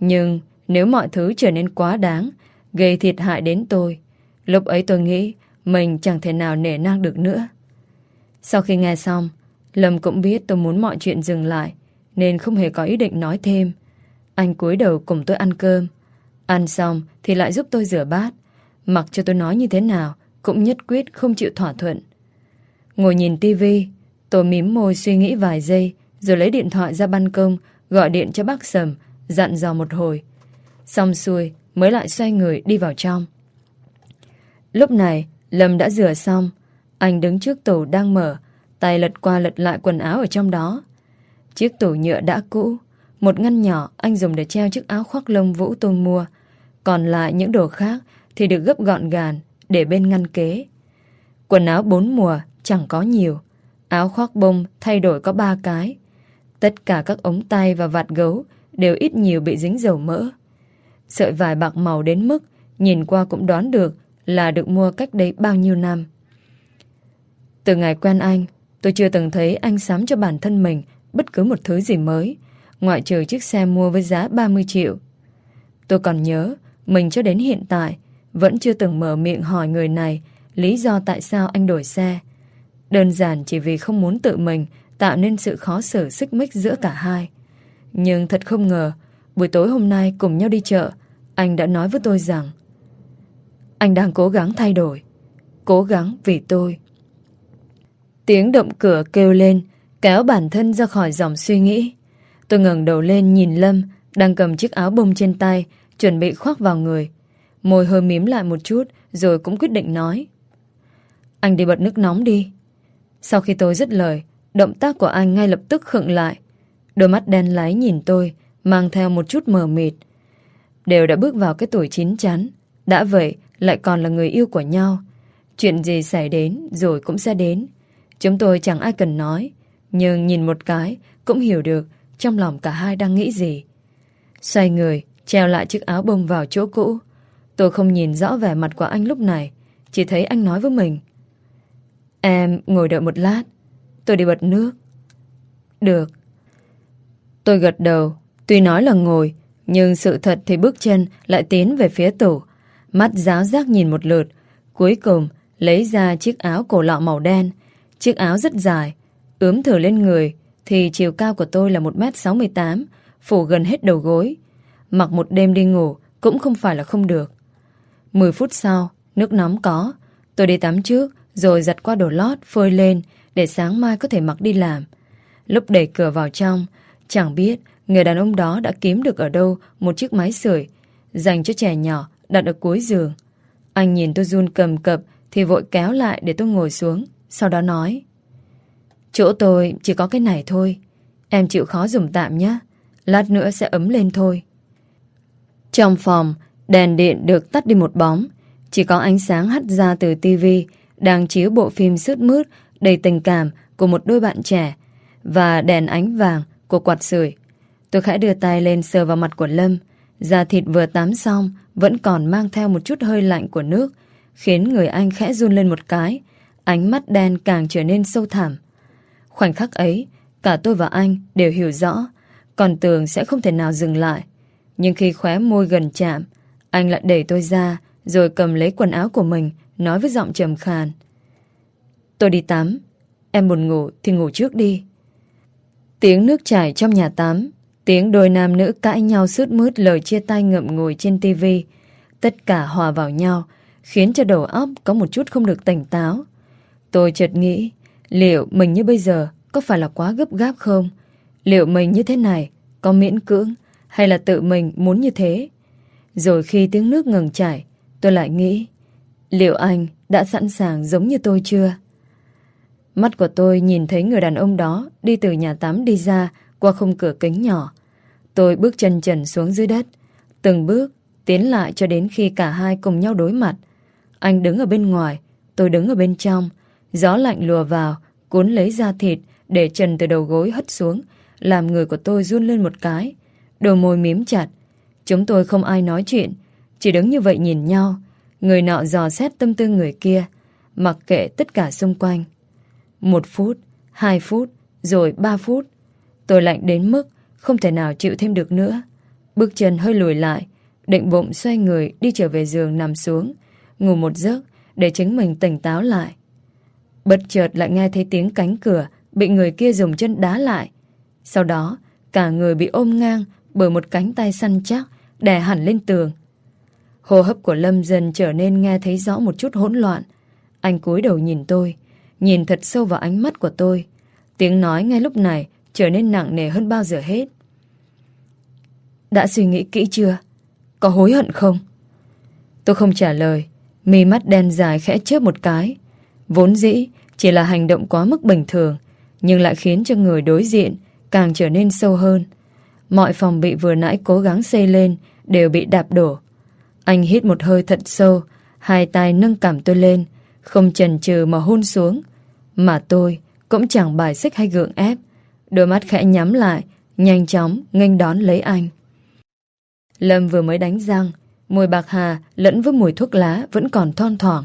[SPEAKER 2] Nhưng nếu mọi thứ trở nên quá đáng, gây thiệt hại đến tôi, lúc ấy tôi nghĩ mình chẳng thể nào nể nang được nữa. Sau khi nghe xong, Lâm cũng biết tôi muốn mọi chuyện dừng lại, nên không hề có ý định nói thêm. Anh cúi đầu cùng tôi ăn cơm. Ăn xong thì lại giúp tôi rửa bát. Mặc cho tôi nói như thế nào, cũng nhất quyết không chịu thỏa thuận. Ngồi nhìn tivi, tôi mím môi suy nghĩ vài giây, rồi lấy điện thoại ra ban công, gọi điện cho bác Sầm, dặn dò một hồi. Xong xuôi, mới lại xoay người đi vào trong. Lúc này, Lâm đã rửa xong. Anh đứng trước tủ đang mở, tay lật qua lật lại quần áo ở trong đó. Chiếc tủ nhựa đã cũ, một ngăn nhỏ anh dùng để treo chiếc áo khoác lông vũ tôi mua. Còn lại những đồ khác thì được gấp gọn gàng để bên ngăn kế. Quần áo bốn mùa chẳng có nhiều. Áo khoác bông thay đổi có ba cái. Tất cả các ống tay và vạt gấu đều ít nhiều bị dính dầu mỡ. Sợi vải bạc màu đến mức nhìn qua cũng đoán được là được mua cách đây bao nhiêu năm. Từ ngày quen anh, tôi chưa từng thấy anh sắm cho bản thân mình bất cứ một thứ gì mới, ngoại trừ chiếc xe mua với giá 30 triệu. Tôi còn nhớ, mình cho đến hiện tại vẫn chưa từng mở miệng hỏi người này lý do tại sao anh đổi xe. Đơn giản chỉ vì không muốn tự mình tạo nên sự khó xử xích mích giữa cả hai. Nhưng thật không ngờ, buổi tối hôm nay cùng nhau đi chợ, anh đã nói với tôi rằng anh đang cố gắng thay đổi, cố gắng vì tôi. Tiếng động cửa kêu lên, kéo bản thân ra khỏi dòng suy nghĩ. Tôi ngẩng đầu lên nhìn Lâm, đang cầm chiếc áo bông trên tay, chuẩn bị khoác vào người. Môi hơi mím lại một chút, rồi cũng quyết định nói. Anh đi bật nước nóng đi. Sau khi tôi dứt lời, động tác của anh ngay lập tức khựng lại. Đôi mắt đen láy nhìn tôi, mang theo một chút mờ mịt. Đều đã bước vào cái tuổi chín chắn. Đã vậy, lại còn là người yêu của nhau. Chuyện gì xảy đến rồi cũng sẽ đến. Chúng tôi chẳng ai cần nói, nhưng nhìn một cái cũng hiểu được trong lòng cả hai đang nghĩ gì. Xoay người, treo lại chiếc áo bông vào chỗ cũ. Tôi không nhìn rõ vẻ mặt của anh lúc này, chỉ thấy anh nói với mình. Em ngồi đợi một lát, tôi đi bật nước. Được. Tôi gật đầu, tuy nói là ngồi, nhưng sự thật thì bước chân lại tiến về phía tủ. Mắt giáo giác nhìn một lượt, cuối cùng lấy ra chiếc áo cổ lọ màu đen. Chiếc áo rất dài, ướm thử lên người, thì chiều cao của tôi là 1m68, phủ gần hết đầu gối. Mặc một đêm đi ngủ cũng không phải là không được. 10 phút sau, nước nóng có. Tôi đi tắm trước, rồi giặt qua đồ lót, phơi lên, để sáng mai có thể mặc đi làm. Lúc đẩy cửa vào trong, chẳng biết người đàn ông đó đã kiếm được ở đâu một chiếc máy sưởi dành cho trẻ nhỏ đặt ở cuối giường. Anh nhìn tôi run cầm cập thì vội kéo lại để tôi ngồi xuống, sau đó nói Chỗ tôi chỉ có cái này thôi, em chịu khó dùng tạm nhé, lát nữa sẽ ấm lên thôi. Trong phòng, đèn điện được tắt đi một bóng, chỉ có ánh sáng hắt ra từ tivi đang chiếu bộ phim sướt mướt đầy tình cảm của một đôi bạn trẻ và đèn ánh vàng của quạt sưởi. Tôi khẽ đưa tay lên sờ vào mặt của Lâm, da thịt vừa tắm xong vẫn còn mang theo một chút hơi lạnh của nước, khiến người anh khẽ run lên một cái, ánh mắt đen càng trở nên sâu thẳm. Khoảnh khắc ấy, cả tôi và anh đều hiểu rõ, còn tường sẽ không thể nào dừng lại. Nhưng khi khóe môi gần chạm, anh lại đẩy tôi ra, rồi cầm lấy quần áo của mình, nói với giọng trầm khàn. Tôi đi tắm, em buồn ngủ thì ngủ trước đi. Tiếng nước chảy trong nhà tắm, tiếng đôi nam nữ cãi nhau sướt mướt lời chia tay ngậm ngùi trên tivi, tất cả hòa vào nhau, khiến cho đầu óc có một chút không được tỉnh táo. Tôi chợt nghĩ, liệu mình như bây giờ có phải là quá gấp gáp không? Liệu mình như thế này có miễn cưỡng hay là tự mình muốn như thế? Rồi khi tiếng nước ngừng chảy, tôi lại nghĩ, liệu anh đã sẵn sàng giống như tôi chưa? Mắt của tôi nhìn thấy người đàn ông đó đi từ nhà tắm đi ra qua khung cửa kính nhỏ. Tôi bước chân trần xuống dưới đất. Từng bước tiến lại cho đến khi cả hai cùng nhau đối mặt. Anh đứng ở bên ngoài, tôi đứng ở bên trong. Gió lạnh lùa vào, cuốn lấy da thịt để trần từ đầu gối hất xuống, làm người của tôi run lên một cái. Đôi môi mím chặt. Chúng tôi không ai nói chuyện, chỉ đứng như vậy nhìn nhau. Người nọ dò xét tâm tư người kia, mặc kệ tất cả xung quanh. Một phút, hai phút, rồi ba phút. Tôi lạnh đến mức không thể nào chịu thêm được nữa. Bước chân hơi lùi lại, định bụng xoay người đi trở về giường nằm xuống, ngủ một giấc để chính mình tỉnh táo lại. Bất chợt lại nghe thấy tiếng cánh cửa bị người kia dùng chân đá lại. Sau đó, cả người bị ôm ngang bởi một cánh tay săn chắc đè hẳn lên tường. Hô hấp của Lâm dần trở nên nghe thấy rõ một chút hỗn loạn. Anh cúi đầu nhìn tôi, nhìn thật sâu vào ánh mắt của tôi. Tiếng nói ngay lúc này trở nên nặng nề hơn bao giờ hết. Đã suy nghĩ kỹ chưa? Có hối hận không? Tôi không trả lời. Mi mắt đen dài khẽ chớp một cái. Vốn dĩ chỉ là hành động quá mức bình thường, nhưng lại khiến cho người đối diện càng trở nên sâu hơn. Mọi phòng bị vừa nãy cố gắng xây lên đều bị đạp đổ. Anh hít một hơi thật sâu, hai tay nâng cảm tôi lên, không chần chừ mà hôn xuống. Mà tôi cũng chẳng bài xích hay gượng ép. Đôi mắt khẽ nhắm lại, nhanh chóng nghênh đón lấy anh. Lâm vừa mới đánh răng, mùi bạc hà lẫn với mùi thuốc lá vẫn còn thon thoảng,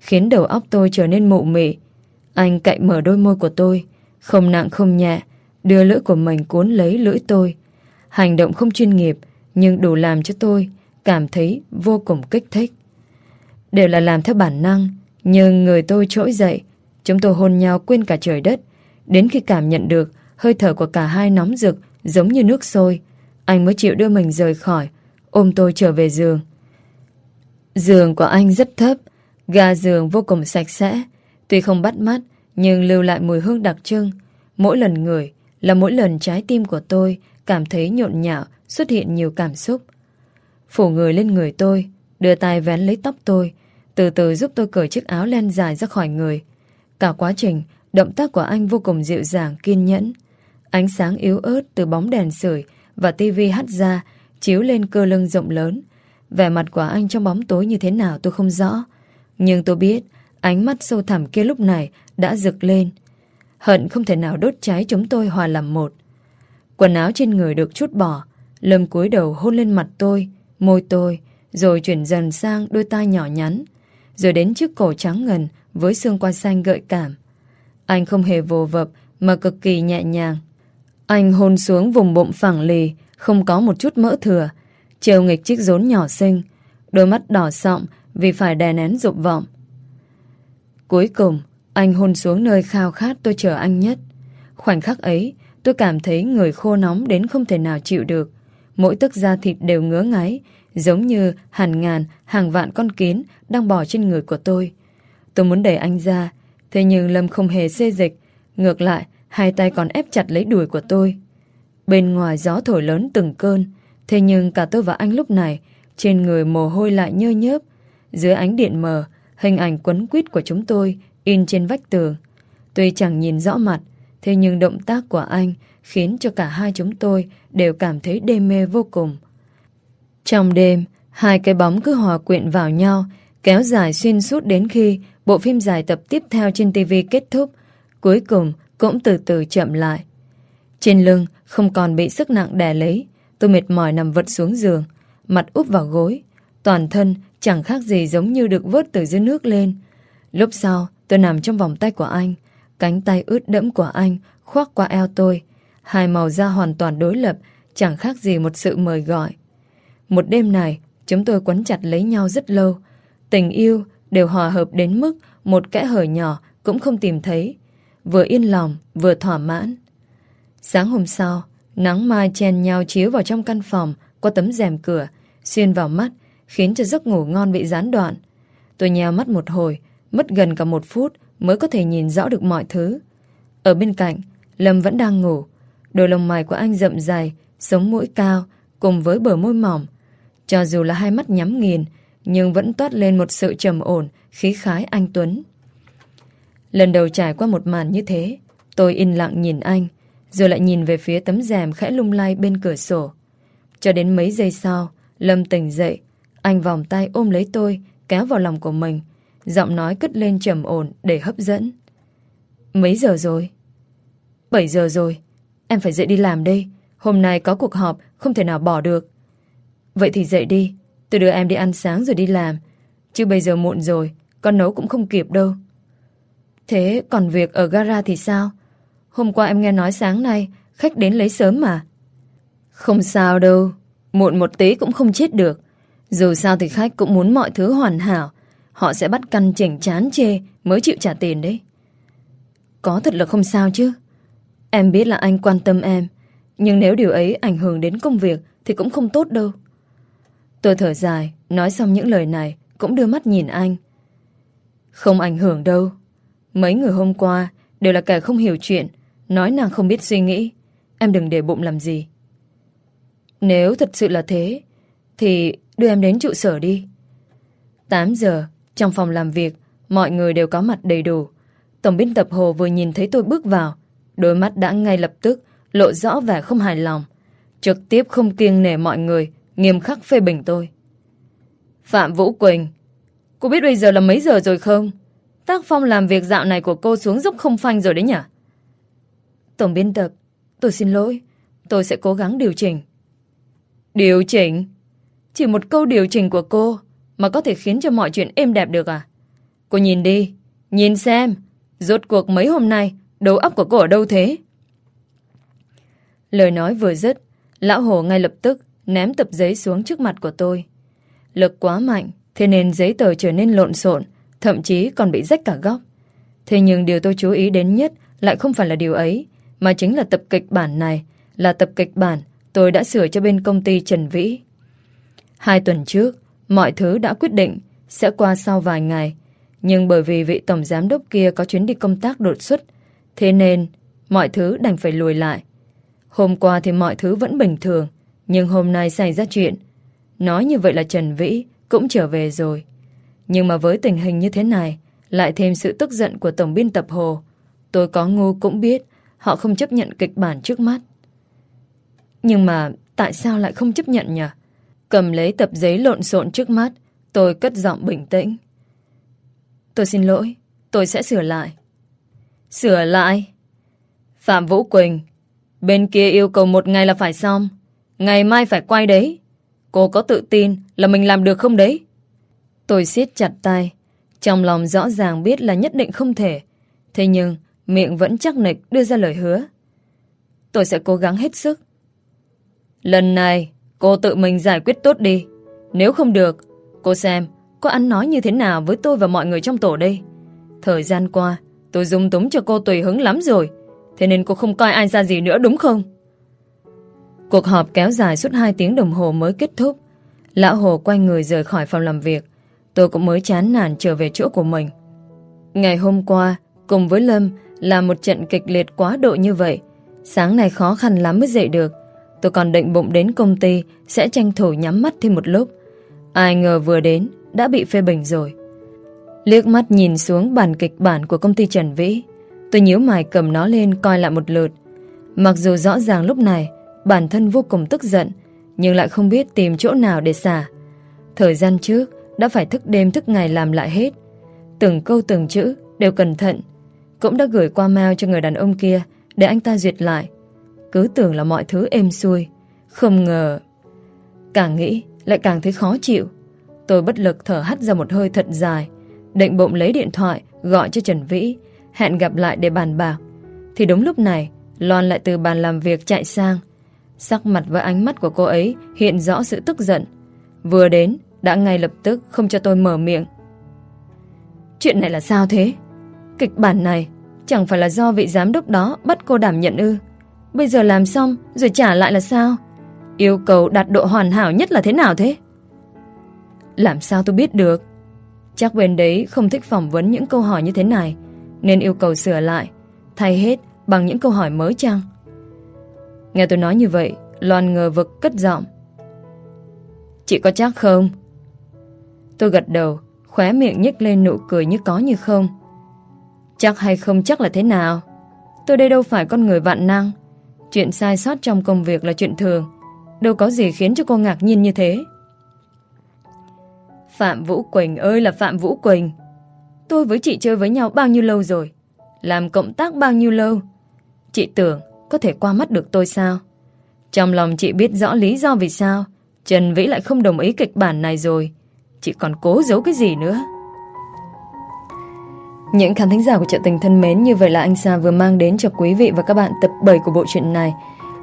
[SPEAKER 2] khiến đầu óc tôi trở nên mụ mị. Anh cạnh mở đôi môi của tôi, không nặng không nhẹ, đưa lưỡi của mình cuốn lấy lưỡi tôi. Hành động không chuyên nghiệp, nhưng đủ làm cho tôi cảm thấy vô cùng kích thích. Đều là làm theo bản năng, nhưng người tôi trỗi dậy, chúng tôi hôn nhau quên cả trời đất, đến khi cảm nhận được hơi thở của cả hai nóng rực giống như nước sôi, anh mới chịu đưa mình rời khỏi, ôm tôi trở về giường. Giường của anh rất thấp, gà giường vô cùng sạch sẽ, tuy không bắt mắt, nhưng lưu lại mùi hương đặc trưng. Mỗi lần ngửi là mỗi lần trái tim của tôi cảm thấy nhộn nhạo, xuất hiện nhiều cảm xúc. Phủ người lên người tôi, đưa tay vén lấy tóc tôi, từ từ giúp tôi cởi chiếc áo len dài ra khỏi người. Cả quá trình, động tác của anh vô cùng dịu dàng, kiên nhẫn. Ánh sáng yếu ớt từ bóng đèn sưởi và tivi hắt ra, chiếu lên cơ lưng rộng lớn. Vẻ mặt của anh trong bóng tối như thế nào tôi không rõ. Nhưng tôi biết, ánh mắt sâu thẳm kia lúc này đã rực lên. Hận không thể nào đốt cháy chúng tôi hòa làm một. Quần áo trên người được chút bỏ, Lâm cúi đầu hôn lên mặt tôi, môi tôi, rồi chuyển dần sang đôi tai nhỏ nhắn, rồi đến chiếc cổ trắng ngần với xương quai xanh gợi cảm. Anh không hề vồ vập mà cực kỳ nhẹ nhàng. Anh hôn xuống vùng bụng phẳng lì, không có một chút mỡ thừa, trêu nghịch chiếc rốn nhỏ xinh, đôi mắt đỏ sọng vì phải đè nén dục vọng. Cuối cùng, anh hôn xuống nơi khao khát tôi chờ anh nhất. Khoảnh khắc ấy, tôi cảm thấy người khô nóng đến không thể nào chịu được. Mỗi tức da thịt đều ngứa ngáy, giống như hàng ngàn, hàng vạn con kiến đang bò trên người của tôi. Tôi muốn đẩy anh ra, thế nhưng Lâm không hề xê dịch. Ngược lại, hai tay còn ép chặt lấy đùi của tôi. Bên ngoài gió thổi lớn từng cơn, thế nhưng cả tôi và anh lúc này, trên người mồ hôi lại nhơ nhớp. Dưới ánh điện mờ, hình ảnh quấn quýt của chúng tôi in trên vách tường. Tuy chẳng nhìn rõ mặt, thế nhưng động tác của anh khiến cho cả hai chúng tôi đều cảm thấy đê mê vô cùng. Trong đêm, hai cái bóng cứ hòa quyện vào nhau, kéo dài xuyên suốt đến khi bộ phim dài tập tiếp theo trên TV kết thúc, cuối cùng cũng từ từ chậm lại. Trên lưng không còn bị sức nặng đè lấy, tôi mệt mỏi nằm vật xuống giường, mặt úp vào gối, toàn thân chẳng khác gì giống như được vớt từ dưới nước lên. Lúc sau, tôi nằm trong vòng tay của anh, cánh tay ướt đẫm của anh khoác qua eo tôi, hai màu da hoàn toàn đối lập, chẳng khác gì một sự mời gọi. Một đêm này, chúng tôi quấn chặt lấy nhau rất lâu. Tình yêu đều hòa hợp đến mức một kẽ hở nhỏ cũng không tìm thấy. Vừa yên lòng, vừa thỏa mãn. Sáng hôm sau, nắng mai chen nhau chiếu vào trong căn phòng qua tấm rèm cửa, xuyên vào mắt, khiến cho giấc ngủ ngon bị gián đoạn. Tôi nheo mắt một hồi, mất gần cả một phút mới có thể nhìn rõ được mọi thứ. Ở bên cạnh, Lâm vẫn đang ngủ. Đôi lông mày của anh rậm dài, sống mũi cao, cùng với bờ môi mỏng. Cho dù là hai mắt nhắm nghiền, nhưng vẫn toát lên một sự trầm ổn, khí khái anh Tuấn. Lần đầu trải qua một màn như thế, tôi in lặng nhìn anh, rồi lại nhìn về phía tấm rèm khẽ lung lay bên cửa sổ. Cho đến mấy giây sau, Lâm tỉnh dậy, anh vòng tay ôm lấy tôi, kéo vào lòng của mình, giọng nói cất lên trầm ổn để hấp dẫn. Mấy giờ rồi? 7 giờ rồi, em phải dậy đi làm đây, hôm nay có cuộc họp, không thể nào bỏ được. Vậy thì dậy đi, tôi đưa em đi ăn sáng rồi đi làm, chứ bây giờ muộn rồi, con nấu cũng không kịp đâu. Thế còn việc ở gara thì sao? Hôm qua em nghe nói sáng nay khách đến lấy sớm mà. Không sao đâu, muộn một tí cũng không chết được. Dù sao thì khách cũng muốn mọi thứ hoàn hảo. Họ sẽ bắt căn chỉnh chán chê mới chịu trả tiền đấy. Có thật là không sao chứ. Em biết là anh quan tâm em. Nhưng nếu điều ấy ảnh hưởng đến công việc thì cũng không tốt đâu. Tôi thở dài, nói xong những lời này cũng đưa mắt nhìn anh. Không ảnh hưởng đâu. Mấy người hôm qua đều là kẻ không hiểu chuyện, nói nàng không biết suy nghĩ. Em đừng để bụng làm gì. Nếu thật sự là thế, thì đưa em đến trụ sở đi. 8 giờ, trong phòng làm việc, mọi người đều có mặt đầy đủ. Tổng biên tập Hồ vừa nhìn thấy tôi bước vào, đôi mắt đã ngay lập tức lộ rõ vẻ không hài lòng. Trực tiếp không kiêng nể mọi người, nghiêm khắc phê bình tôi. Phạm Vũ Quỳnh, cô biết bây giờ là mấy giờ rồi không? Tác phong làm việc dạo này của cô xuống dốc không phanh rồi đấy nhỉ? Tổng biên tập, tôi xin lỗi. Tôi sẽ cố gắng điều chỉnh. Điều chỉnh? Chỉ một câu điều chỉnh của cô mà có thể khiến cho mọi chuyện êm đẹp được à? Cô nhìn đi, nhìn xem, rốt cuộc mấy hôm nay đầu óc của cô ở đâu thế? Lời nói vừa dứt, lão hồ ngay lập tức ném tập giấy xuống trước mặt của tôi. Lực quá mạnh, thế nên giấy tờ trở nên lộn xộn, thậm chí còn bị rách cả góc. Thế nhưng điều tôi chú ý đến nhất lại không phải là điều ấy, mà chính là tập kịch bản này, là tập kịch bản tôi đã sửa cho bên công ty Trần Vĩ. Hai tuần trước, mọi thứ đã quyết định sẽ qua sau vài ngày, nhưng bởi vì vị tổng giám đốc kia có chuyến đi công tác đột xuất, thế nên mọi thứ đành phải lùi lại. Hôm qua thì mọi thứ vẫn bình thường, nhưng hôm nay xảy ra chuyện. Nói như vậy là Trần Vĩ cũng trở về rồi. Nhưng mà với tình hình như thế này, lại thêm sự tức giận của tổng biên tập Hồ, tôi có ngu cũng biết họ không chấp nhận kịch bản trước mắt. Nhưng mà tại sao lại không chấp nhận nhỉ? Cầm lấy tập giấy lộn xộn trước mắt, tôi cất giọng bình tĩnh. Tôi xin lỗi, tôi sẽ sửa lại. Sửa lại? Phạm Vũ Quỳnh, bên kia yêu cầu một ngày là phải xong, ngày mai phải quay đấy. Cô có tự tin là mình làm được không đấy? Tôi siết chặt tay, trong lòng rõ ràng biết là nhất định không thể. Thế nhưng, miệng vẫn chắc nịch đưa ra lời hứa. Tôi sẽ cố gắng hết sức. Lần này, cô tự mình giải quyết tốt đi. Nếu không được, cô xem cô ăn nói như thế nào với tôi và mọi người trong tổ đây. Thời gian qua, tôi dung túng cho cô tùy hứng lắm rồi. Thế nên cô không coi ai ra gì nữa đúng không? Cuộc họp kéo dài suốt 2 tiếng đồng hồ mới kết thúc. Lão Hồ quay người rời khỏi phòng làm việc. Tôi cũng mới chán nản trở về chỗ của mình. Ngày hôm qua, cùng với Lâm là một trận kịch liệt quá độ như vậy. Sáng nay khó khăn lắm mới dậy được. Tôi còn định bụng đến công ty, sẽ tranh thủ nhắm mắt thêm một lúc. Ai ngờ vừa đến, đã bị phê bình rồi. Liếc mắt nhìn xuống bản kịch bản của công ty Trần Vĩ. Tôi nhíu mày cầm nó lên coi lại một lượt. Mặc dù rõ ràng lúc này, bản thân vô cùng tức giận, nhưng lại không biết tìm chỗ nào để xả. Thời gian trước, đã phải thức đêm thức ngày làm lại hết. Từng câu từng chữ đều cẩn thận. Cũng đã gửi qua mail cho người đàn ông kia để anh ta duyệt lại. Cứ tưởng là mọi thứ êm xuôi. Không ngờ... Càng nghĩ lại càng thấy khó chịu. Tôi bất lực thở hắt ra một hơi thật dài. Định bụng lấy điện thoại gọi cho Trần Vĩ hẹn gặp lại để bàn bạc. Thì đúng lúc này Loan lại từ bàn làm việc chạy sang Sắc mặt và ánh mắt của cô ấy hiện rõ sự tức giận. Vừa đến, đã ngay lập tức không cho tôi mở miệng. Chuyện này là sao thế? Kịch bản này chẳng phải là do vị giám đốc đó bắt cô đảm nhận ư. Bây giờ làm xong, rồi trả lại là sao? Yêu cầu đạt độ hoàn hảo nhất là thế nào thế? Làm sao tôi biết được? Chắc bên đấy không thích phỏng vấn những câu hỏi như thế này, nên yêu cầu sửa lại, thay hết bằng những câu hỏi mới chăng? Nghe tôi nói như vậy, Loan ngờ vực cất giọng Chị có chắc không? Tôi gật đầu, Khóe miệng nhếch lên nụ cười như có như không Chắc hay không chắc là thế nào Tôi đây đâu phải con người vạn năng Chuyện sai sót trong công việc là chuyện thường. Đâu có gì khiến cho cô ngạc nhiên như thế. Phạm Vũ Quỳnh ơi là Phạm Vũ Quỳnh. Tôi với chị chơi với nhau bao nhiêu lâu rồi? Làm cộng tác bao nhiêu lâu? Chị tưởng có thể qua mắt được tôi sao? Trong lòng chị biết rõ lý do vì sao, Trần Vĩ lại không đồng ý kịch bản này rồi. Chị còn cố giấu cái gì nữa? Những khán thính giả của trợ tình thân mến, Như vậy là anh Sa vừa mang đến cho quý vị và các bạn tập 7 của bộ truyện này.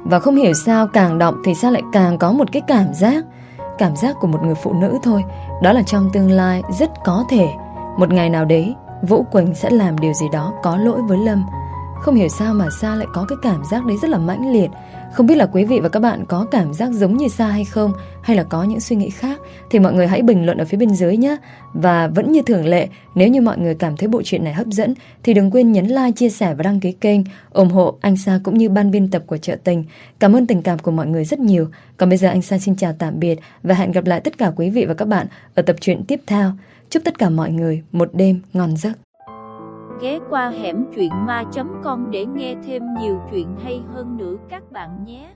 [SPEAKER 2] Và không hiểu sao càng đọc thì Sa lại càng có một cái cảm giác Cảm giác của một người phụ nữ thôi. Đó là trong tương lai rất có thể Một ngày nào đấy, Vũ Quỳnh sẽ làm điều gì đó có lỗi với Lâm. Không hiểu sao mà Sa lại có cái cảm giác đấy rất là mãnh liệt không biết là quý vị và các bạn có cảm giác giống như Sa hay không Hay là có những suy nghĩ khác Thì mọi người hãy bình luận ở phía bên dưới nhé. Và vẫn như thường lệ Nếu như mọi người cảm thấy bộ truyện này hấp dẫn Thì đừng quên nhấn like, chia sẻ và đăng ký kênh ủng hộ anh Sa cũng như ban biên tập của Trợ Tình. Cảm ơn tình cảm của mọi người rất nhiều. Còn bây giờ anh Sa xin chào tạm biệt Và hẹn gặp lại tất cả quý vị và các bạn Ở tập truyện tiếp theo. Chúc tất cả mọi người một đêm ngon giấc
[SPEAKER 1] ghé qua hẻm truyện ma.com để nghe thêm nhiều chuyện hay hơn nữa các bạn nhé.